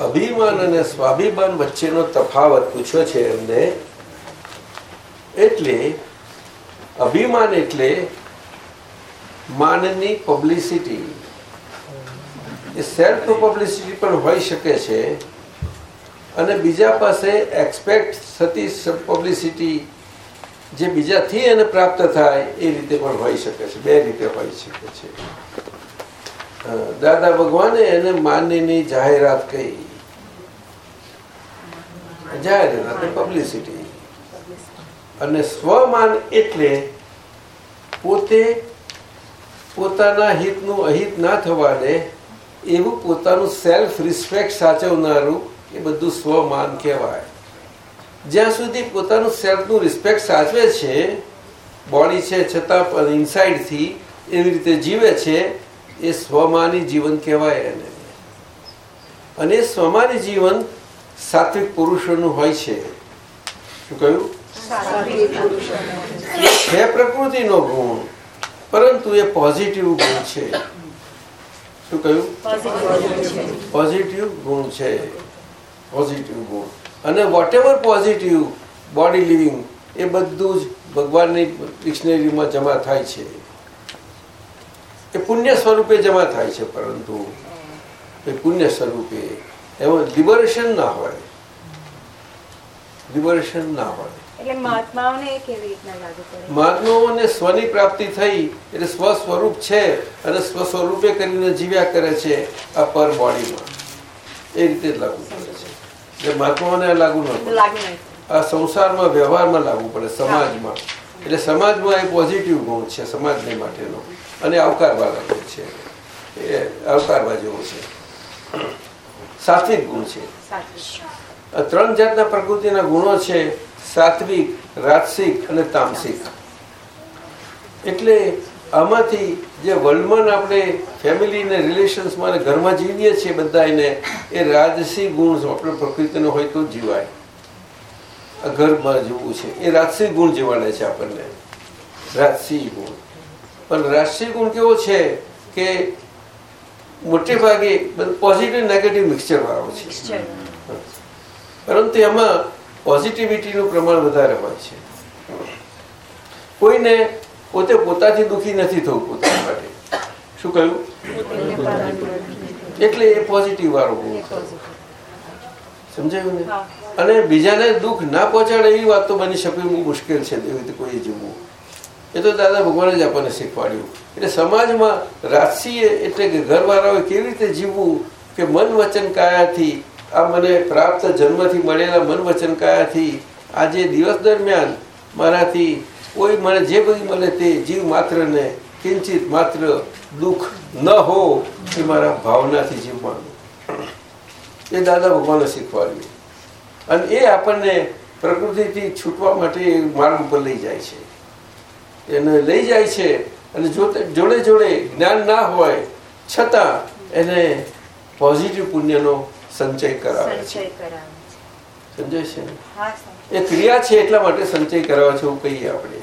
અભિમાન અને સ્વાભિમાન વચ્ચેનો તફાવત પૂછ્યો છે એમને એટલે અભિમાન એટલે માનની પબ્લિસિટી એ સેલ્ફ પબ્લિસિટી પણ હોઈ શકે છે. અને બીજા પાસે એક્સપેક્ટ થતી પબ્લિસિટી જે બીજાથી એને પ્રાપ્ત થાય, એ રીતે પણ હોઈ શકે છે. બે રીતે હોઈ શકે છે. દાદા ભગવાને એને માનની જાહેરાત કહી જાહેરાત પબ્લિસિટી અને સ્વમાન એટલે પોતે પોતાના હિતનું અહિત ના થવાને એવું પોતાનું સેલ્ફ રિસ્પેક્ટ સાચવનારું એ બધું સ્વમાન કહેવાય. જ્યાં સુધી પોતાનું સેલ્ફનું રિસ્પેક્ટ સાચવે છે બોડી છે છતાં પણ ઇનસાઇડથી એવી રીતે જીવે છે એ સ્વમાની જીવન કહેવાય એને. અને સ્વમાની જીવન સાત્વિક પુરુષોનું હોય છે. શું કહ્યું? છે. પ્રકૃતિનો ગુણ પરંતુ એ પોઝિટિવ ગુણ છે. શું કહ્યું? પોઝિટિવ ગુણ છે. પોઝિટિવ ગુણ અને whatever positive body living એ બધું જ ભગવાનની ડિક્શનરીમાં જમા થાય છે. એ પુણ્ય સ્વરૂપે જમા થાય છે પરંતુ એ પુણ્ય સ્વરૂપે એમાં લિબરેશન ના હોય. લિબરેશન ના હોય. મહાત્માઓને સ્વની પ્રાપ્તિ થઈ એટલે સ્વ સ્વરૂપ છે અને સ્વ સ્વરૂપે કરીને જીવ્યા કરે છે આ પર બોડીમાં એ રીતે જ લાગુ પડે. એટલે મહાત્માઓને લાગુ ન આ સંસારમાં વ્યવહારમાં લાગુ પડે સમાજમાં. એટલે સમાજમાં એ પોઝિટિવ ગુણ છે સમાજને માટેનો. અને આવકારવા લાગે છે. એ આવકારવા જેવો છે. સાત્વિક ગુણ છે. આ ત્રણ જાતના પ્રકૃતિના ગુણો છે સાત્વિક રાજસિક અને તામસિક. એટલે આમાંથી જે વર્લ્ડમાં આપણે ફેમિલી ને રિલેશન્સમાં અને ઘરમાં જીવીએ છીએ બધા એને એ રાજસી ગુણ આપણે પ્રકૃતિનો હોય તો જીવાય. આ ઘરમાં જીવવું છે. એ રાજસી ગુણ જીવાડે છે આપણને. રાજસી ગુણ. પણ રાજસી ગુણ કેવો છે કે મોટે ભાગે પોઝિટિવ નેગેટિવ મિક્સચર વાળો છે. પરંતુ એમાં પોઝિટિવિટીનું પ્રમાણ વધારે હોય છે. કોઈને પોતે પોતાથી દુઃખી નથી થવું પોતાના માટે. શું કહ્યું? એટલે એ પોઝિટિવ વાળો સમજાયું ને? અને બીજાને દુઃખ ના પહોંચાડે એવી વાત તો બની શકે એવું મુશ્કેલ છે એવી રીતે કોઈ જીવવું એ તો દાદા ભગવાને જ આપણને શીખવાડ્યું. એટલે સમાજમાં રાજસીય એટલે કે ઘરવાળાઓએ કેવી રીતે જીવવું કે મન વચન કાયાથી આ મને પ્રાપ્ત જન્મથી મળેલા મન વચન કાયાથી આજે દિવસ દરમિયાન મારાથી કોઈ મને જે બધી મળે તે જીવ માત્રને કિંચિત માત્ર દુઃખ ન હો એ મારા ભાવનાથી જીવવાનું. એ દાદા ભગવાને શીખવાડ્યું. અને એ આપણને પ્રકૃતિથી છૂટવા માટે માર્ગ ઉપર લઈ જાય છે. એને લઈ જાય છે અને જોડે જોડે જ્ઞાન ના હોય છતાં એને પોઝિટિવ પુણ્યનો સંચય કરાવે છે. સંચય સમજાય છે. એ ક્રિયા છે એટલા માટે સંચય કરાવે છે એવું કહીએ આપણે.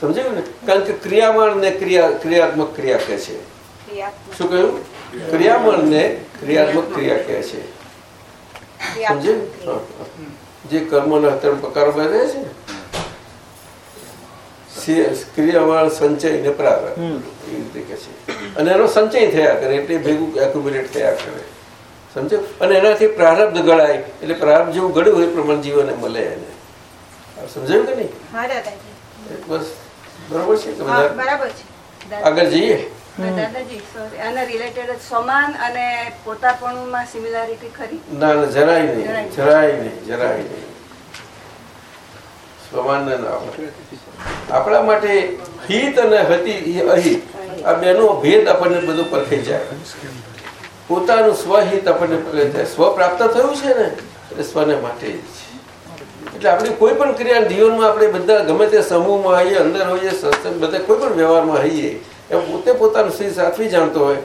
સમજાયું ને? કારણ કે ક્રિયામણ ને ક્રિયા ક્રિયાત્મક ક્રિયા કહે છે. શું કહ્યું? ક્રિયામણ ને ક્રિયાત્મક ક્રિયા કહે છે. સમજે હા, હા. જે કર્મના ત્રણ પ્રકારો બધે છે ક્રિયાવાળ સંચય ને પ્રારંભ એ રીતે કે છે. અને એનો સંચય થયા કરે એટલે ભેગું એક્યુમ્યુલેટ થયા કરે. સમજો? અને એનાથી પ્રારબ્ધ ગળાય એટલે પ્રારબ્ધ જેવું ગળ્યું હોય પ્રમાણ જીવન મળે એને. સમજાયું કે નહીં? બસ બરોબર છે બરાબર આગળ જઈએ? દાદાજી આના રિલેટેડ સમાન અને પોતાપણુંમાં સિમિલારિટી ખરી? ના ના જરાય નહીં. જરાય નહીં. જરાય નહીં સમાન ના આપણા માટે હિત અને હતી અહિત. આ બેનો ભેદ આપણને બધું પરખી જાય. પોતાનું સ્વહિત આપણને સ્વ પ્રાપ્ત થયું છે ને એટલે સ્વને માટે જ. છે એટલે આપણે કોઈ પણ ક્રિયા જીવનમાં આપણે બધા ગમે તે સમૂહમાં આવીએ અંદર હોઈએ સત્સંગ બધા કોઈ પણ વ્યવહારમાં હોઈએ એમ પોતે પોતાનું શ્રી સાચવી જાણતો હોય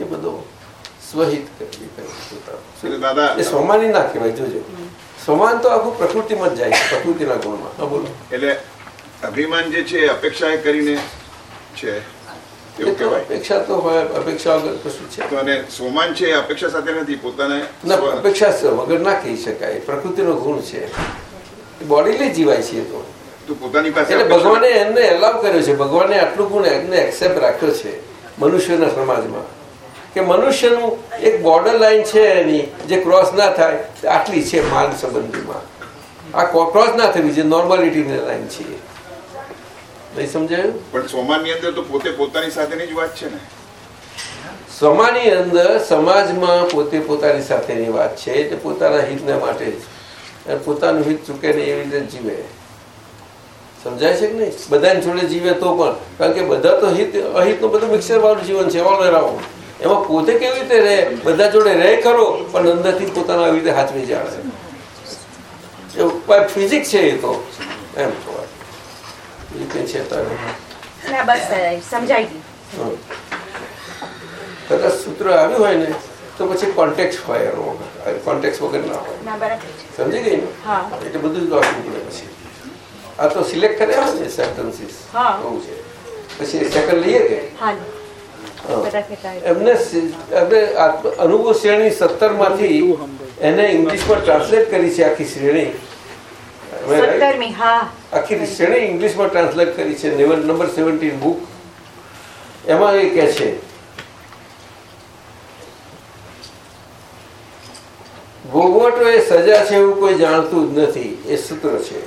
એ બધો સ્વહિત એ સ્વમાની ના કહેવાય જોજો. સમાન તો આખું પ્રકૃતિમાં જ જાય છે પ્રકૃતિના ગુણમાં. બોલો. એટલે અભિમાન જે છે એ અપેક્ષા કરીને છે. એવું કહેવાય. અપેક્ષા તો હોય અપેક્ષા વગર કશું છે. તો અને સોમાન છે એ અપેક્ષા સાથે નથી પોતાને ના અપેક્ષા વગર ના કહી શકાય. પ્રકૃતિનો ગુણ છે. બોડીલી જીવાય છે તો. તો પોતાની પાસે એટલે ભગવાને એમને એલાવ કર્યો છે. ભગવાને આટલું ગુણ એમને એક્સેપ્ટ રાખ્યો છે મનુષ્યના સમાજમાં. કે મનુષ્યનું એક બોર્ડર લાઈન છે એની જે ક્રોસ ના થાય આટલી છે માલ સંબંધીમાં. આ ક્રોસ ના થવી જે નોર્માલિટીની લાઈન છે નહીં સમજાયું? પણ સોમાનની અંદર તો પોતે પોતાની સાથેની જ વાત છે ને. સમાની અંદર સમાજમાં પોતે પોતાની સાથેની વાત છે એટલે પોતાના હિતને માટે જ. અને પોતાનું હિત ચૂકે ને એવી રીતે જીવે. સમજાય છે કે નહીં? બધાની જોડે જીવે તો પણ. કારણ કે બધા તો હિત અહિતનું બધું મિક્સર વાળું જીવન છે ઓલ રાવો એમાં પોતે કેવી રીતે રહે? બધા જોડે રહે ખરો પણ અંદરથી પોતાના આવી રીતે હાથવી જાણે. એવું ફિઝિક્સ છે એ તો. એમ કહેવાય બીજું છે તારે ના બસ સાહેબ, સમજાઈ ગયું. કદાચ સૂત્ર આવ્યું હોય ને તો પછી કોન્ટેક્ટ હોય એનો. કોન્ટેક્ટ વગર ના હોય. સમજી ગઈ ને? હા. એટલે બધું જ વાંચવું પડે પછી. આ તો સિલેક્ટ કર્યા હોય ને સેન્ટન્સીસ હા. બહુ છે. પછી સેકન્ડ લઈએ કે. એમને એમને અનુભવ શ્રેણી સત્તરમાંથી એને ઇંગ્લિશમાં ટ્રાન્સલેટ કરી છે આખી શ્રેણી? સત્તરમી હા. આખી શ્રેણી ઇંગ્લિશમાં ટ્રાન્સલેટ કરી છે? નંબર સેવન્ટીન બુક એમાં એ કહે છે ભોગવટો એ સજા છે એવું કોઈ જાણતું જ નથી. એ સૂત્ર છે.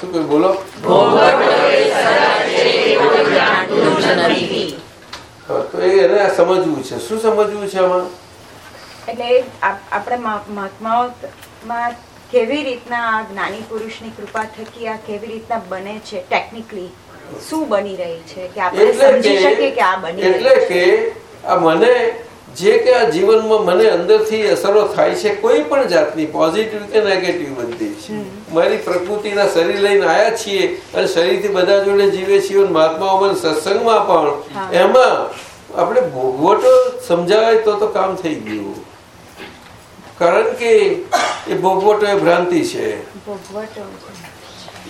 શું કોઈ બોલો? તો એ એને સમજવું છે. શું સમજવું છે આમાં? એટલે આપણે મહાત્માઓમાં કેવી રીતના આ જ્ઞાની પુરુષની કૃપા થકી આ કેવી રીતના બને છે? ટેકનિકલી શું બની રહી છે કે આપણે સમજી શકીએ કે આ બની એટલે કે આ મને જે કે આ જીવનમાં મને અંદરથી અસરો થાય છે કોઈ પણ જાતની પોઝિટિવ કે નેગેટિવ બધી છે. મારી પ્રકૃતિના શરીર લઈને આવ્યા છીએ અને શરીરથી બધા જોડે જીવે છીએ અને મહાત્માઓ સત્સંગમાં પણ એમાં આપણે ભોગવટો સમજાવાય તો તો કામ થઈ ગયું. કારણ કે એ ભોગવટો એ ભ્રાંતિ છે.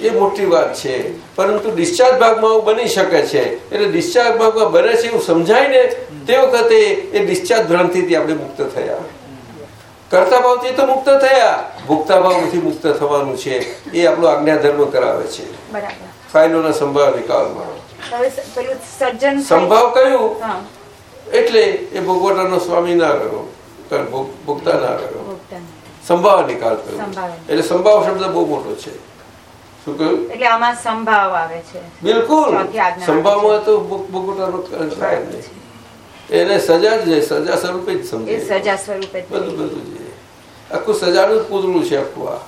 એ મોટી વાત છે. પરંતુ ડિસ્ચાર્જ ભાગમાં આવું બની શકે છે. એટલે ડિસ્ચાર્જ ભાગમાં બને છે એવું સમજાય ને તે વખતે એ ડિસ્ચાર્જ ભ્રાંતિથી આપણે મુક્ત થયા. કરતા ભાવથી તો મુક્ત થયા. ભોગતા ભાવથી મુક્ત થવાનું છે. એ આપણો આજ્ઞા ધર્મ કરાવે છે. ફાઇલોના સંભાવ નિકાલમાં. સંભાવ કયું? એટલે એ ભોગવટાનો સ્વામી ના રહ્યો ભોગતા ના રહ્યો સંભાવ નિકાલ કર્યો એટલે સંભાવ શબ્દ બહુ મોટો છે. શું કહ્યું? એટલે આમાં સંભાવ આવે છે. બિલકુલ. સંભાવમાં તો ભોગવટાનો થાય નહીં. એને સજા જ સજા સ્વરૂપે જ સમજે. સજા સ્વરૂપે બધું બધું છે. આખું સજાનું જ પૂતળું છે આખું આ.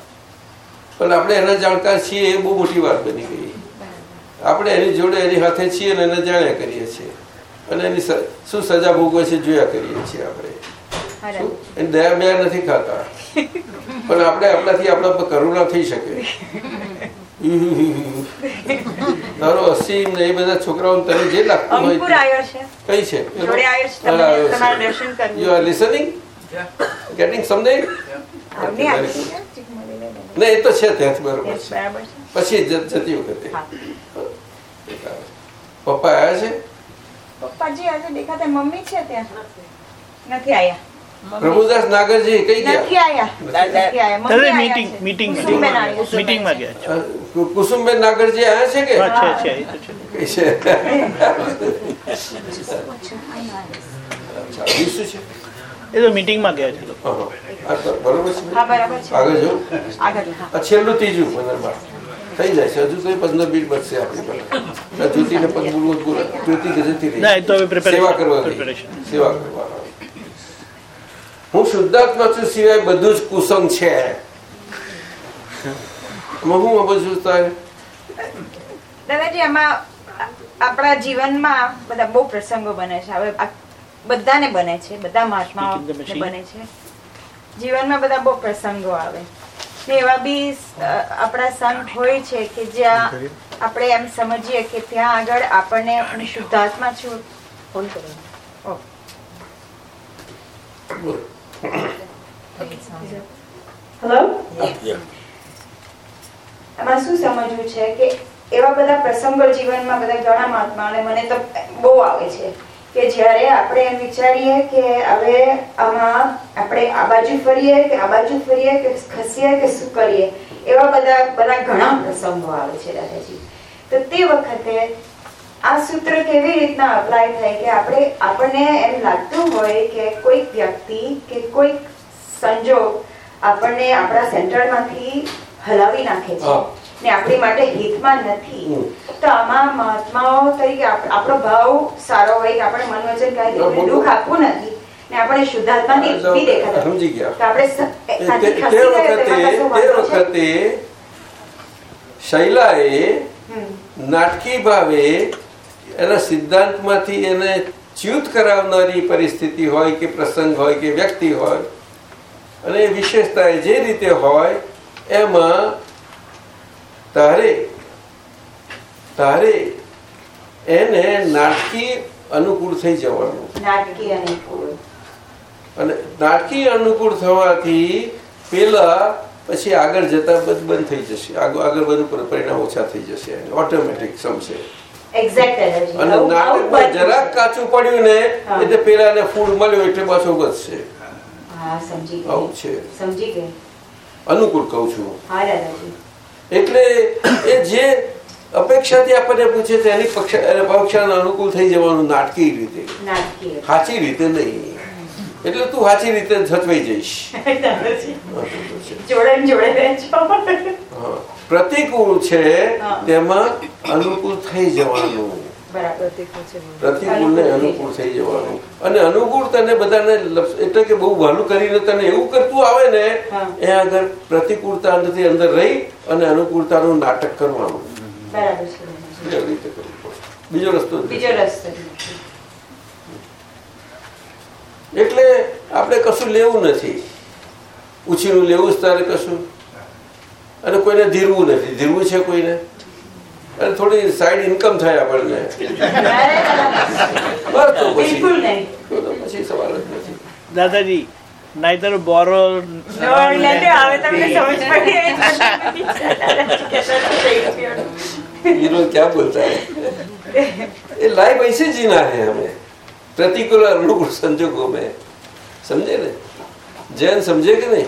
પણ આપણે એના જાણકાર છીએ એ બહુ મોટી વાત બની ગઈ. આપણે એની જોડે એની હાથે છીએ અને એને જાણ્યા કરીએ છીએ. અને એની શું સજા ભોગવે છે જોયા કરીએ છીએ આપણે. એની દયા મ્યા નથી ખાતા. પણ આપણે આપણાથી આપણા પર કરુણા થઈ શકે. એ તો. છે. ત્યાં બરોબર છે. પછી જતી વખતે. પપ્પા આવ્યા છે? પ્રભુદાસ નાગરજી કઈ ગયા? મીટિંગ મીટિંગ મીટિંગમાં ગયા. કુસુમબેન નાગરજી આયા છે કે? છે છે છે. એ તો મીટિંગમાં ગયા છે બરોબર છે. આગળ જો. છેલ્લું ત્રીજું પંદર બાર થઈ જાય છે. હજુ કઈ પંદર મિનિટ બચશે આપણી જ્યોતિને પંદર જ્યોતિ જતી રહી. સેવા કરવાની. સેવા કરવાની. હું શુદ્ધાત્મા છું સિવાય બધું જ કુસંગ છે. હું થાય? દાદાજી આમાં આપણા જીવનમાં બધા બહુ પ્રસંગો બને છે. હવે બધાને બને છે. બધા મહાત્માઓ. બને છે. જીવનમાં બધા બહુ પ્રસંગો આવે. ને એવા બી આપણા સંત હોય છે કે જ્યાં આપણે એમ સમજીએ કે ત્યાં આગળ આપણને આપણે શુદ્ધાત્મા છું. ફોન કરો. ઓહ. હેલો એમાં શું સમજવું છે કે એવા બધા પ્રસંગો જીવનમાં બધા ઘણા મહાત્મા અને મને તો બહુ આવે છે કે જ્યારે આપણે એમ વિચારીએ કે હવે આમાં આપણે આ બાજુ ફરીએ કે આ બાજુ ફરીએ કે ખસીએ કે શું કરીએ એવા બધા બધા ઘણા પ્રસંગો આવે છે દાદાજી. તો તે વખતે આ સૂત્ર કેવી રીતના અપ્લાય થાય કે આપણે આપણને એમ લાગતું હોય કે કોઈક વ્યક્તિ કે કોઈક સંજોગ આપણને આપણા સેન્ટરમાંથી હલાવી નાખે છે. ને આપણી માટે હિતમાં નથી. તો આમાં મહાત્માઓ તરીકે આપણો ભાવ સારો હોય કે આપણે મન વચન કાંઈ દુઃખ આપવું નથી. ને આપણે શુદ્ધાત્માથી બી દેખાતા. સમજી ગયા. તો આપણે તે વખતે તે વખતે શૈલાએ નાટકી ભાવે એના સિદ્ધાંતમાંથી એને ચ્યુત કરાવનારી પરિસ્થિતિ હોય કે પ્રસંગ હોય કે વ્યક્તિ હોય અને વિશેષતા જે રીતે હોય એમાં તારે તારે એને નાટકી અનુકૂળ થઈ જવાનું. અને નાટકીય નાટકી અનુકૂળ થવાથી પેલા પછી આગળ જતા બધું બંધ થઈ જશે. આગળ બધું પર- પરિણામ ઓછા થઈ જશે. ઓટોમેટિક સમશે એક્ઝેક્ટ એનર્જી અને નાટકમાં જરાક કાચું પડ્યું ને. એટલે પેલાને ફૂડ મળ્યું એટલે હા સમજી આવું છે. સમજી ગઈ. અનુકૂળ કહું છું. હા દાદાજી. એટલે એ જે અપેક્ષાથી આપણને પૂછે છે એની પક્ષા પક્ષાને અનુકૂળ થઈ જવાનું નાટકી રીતે. સાચી રીતે નહીં. એટલે તું સાચી રીતે જતવાઈ જઈશ. જોડે જોડે હા. પ્રતિકૂળ છે તેમાં અનુકૂળ થઈ જવાનું. પ્રતિકૂળ ને અનુકૂળ થઈ જવાનું. અને અનુકૂળ તને બધાને એટલે કે બહુ વહાલું કરીને તને એવું કરતું આવે ને એ આગળ પ્રતિકૂળતા નથી અંદર રહી અને અનુકૂળતાનું નાટક કરવાનું. રસ્તો બીજો રસ્તો એટલે આપણે કશું લેવું નથી. ઉછીનું લેવું જ તારે કશું? અને કોઈને ધીરવું નથી ધીરવું છે કોઈને અને થોડી સાઈડ ઇન્કમ થાય આપણને બસ તો પછી બિલકુલ નહીં તો તો પછી સવાલ જ નથી દાદાજી નાઈતર બોરો No, એટલે હવે તમને સમજ પડી દાદાજી કહેતા હતા, ये लोग क्या बोलता है ये लाइफ ऐसे जीना है हमें प्रतिकूल और अनुकूल संजोगों में समझे ने जैन समझे कि नहीं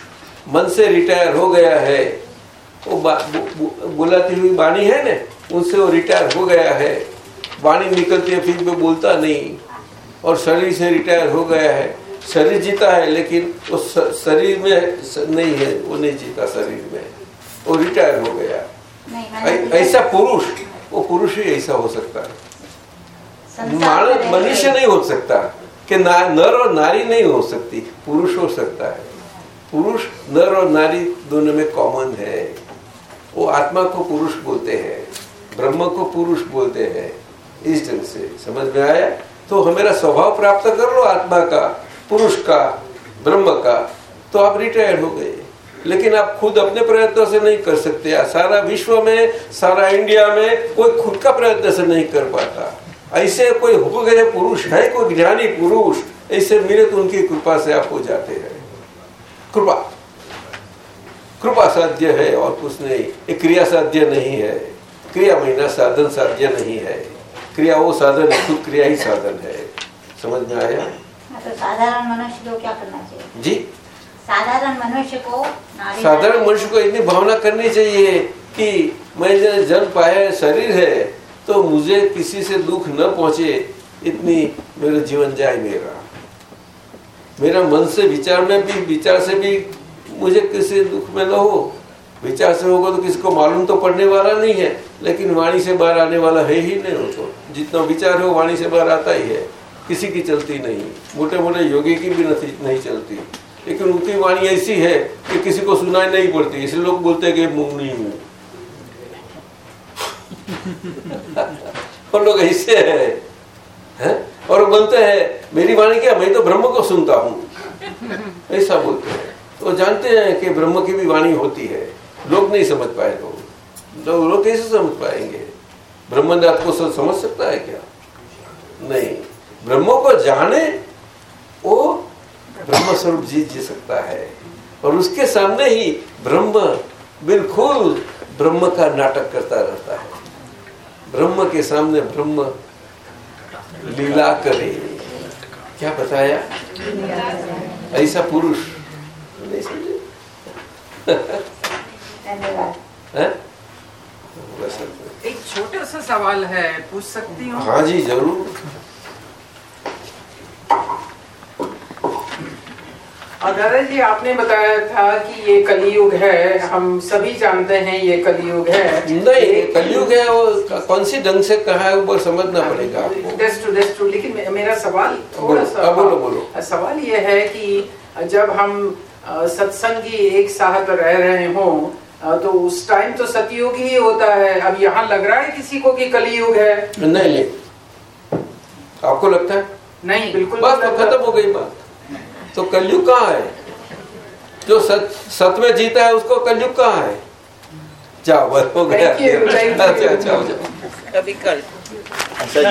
मन से रिटायर हो गया है वो बुलाती हुई वाणी है ना उनसे वो रिटायर हो गया है। वाणी निकलती है फिर भी बोलता नहीं। और शरीर से रिटायर हो गया है। शरीर जीता है लेकिन वो शरीर में नहीं है वो नहीं जीता शरीर में। वो रिटायर हो गया। ऐसा पुरुष वो पुरुष ही ऐसा हो सकता है। मनुष्य नहीं हो सकता कि ना, नर और नारी नहीं हो सकती पुरुष हो सकता है। पुरुष नर और नारी दोनों में कॉमन है। वो आत्मा को पुरुष बोलते हैं, ब्रह्म को पुरुष बोलते हैं। इस ढंग से समझ में आया? तो हमेरा स्वभाव प्राप्त कर लो आत्मा का, पुरुष का, ब्रह्म का तो आप रिटायर हो गए। लेकिन आप खुद अपने प्रयत्नों से नहीं कर सकते। सारा विश्व में, सारा इंडिया में कोई खुद का प्रयत्न से नहीं कर पाता। ऐसे कोई हो गए पुरुष है, कोई ज्ञानी पुरुष, ऐसे मिले तो उनकी कृपा से आप हो जाते हैं। कृपा। कृपा साध्य है और कुछ नहीं। ये क्रिया साध्य नहीं है। क्रिया महीना साधन साध्य नहीं है। क्रिया वो साधन है खुद क्रिया ही साधन है। समझ में आया? हाँ, तो साधारण मनुष्य को क्या करना चाहिए? जी। साधारण मनुष्य को साधारण मनुष्य को इतनी भावना करनी चाहिए कि मैं जो जन्म पाया शरीर है तो मुझे किसी से दुख न पहुँचे इतनी मेरा जीवन जाए मेरा। मेरा मन से विचार में भी विचार से भी मुझे किसी दुख में न हो। विचार से होगा तो किसी को मालूम तो पड़ने वाला नहीं है लेकिन वाणी से बाहर आने वाला है ही नहीं तो जितना विचार हो वाणी से बाहर आता ही है किसी की चलती नहीं। मोटे मोटे योगी की भी नहीं नहीं चलती। लेकिन उनकी वाणी ऐसी है कि किसी को सुनाई नहीं पड़ती इसलिए लोग बोलते हैं कि मुंगनी हूँ। और लोग ऐसे है, हैं? और बोलते हैं मेरी वाणी क्या मैं तो ब्रह्म को सुनता हूँ। ऐसा बोलते हैं। तो जानते हैं कि ब्रह्म की भी वाणी होती है। लोग नहीं समझ पाए लोग तो लोग कैसे समझ पाएँगे? ब्रह्मनाथ को सब समझ सकता है क्या? नहीं। ब्रह्म को जाने वो ब्रह्म स्वरूप जीत जी सकता है। और उसके सामने ही ब्रह्म बिल्कुल ब्रह्म का नाटक करता रहता है। ब्रह्म के सामने ब्रह्म लीला करे। क्या बताया? ऐसा पुरुष। नहीं समझे हैं? एक छोटा सा सवाल है पूछ सकती हूँ? हाँ जी ज़रूर। और दादाजी आपने बताया था कि ये कलयुग है। हम सभी जानते हैं ये कलयुग है। नहीं कलयुग है वो कौन सी ढंग से कहा है वो समझना पड़ेगा आपको. लेकिन मेरा सवाल थोड़ा सा हाँ, बोलो, बोलो। सवाल ये है कि जब हम सत्संगी एक साथ रह रहे हों तो उस टाइम तो सतयुग ही होता है। अब यहाँ लग रहा है किसी को कि कलयुग है। नहीं आपको लगता है? नहीं बिल्कुल नहीं तो। खत्म हो गई बात। तो कलयुग कहाँ है? जो सत सत में जीता है उसको कलयुग कहाँ है? जाओ बस हो गया. अच्छा अच्छा हो जाओ कभी कल। अच्छा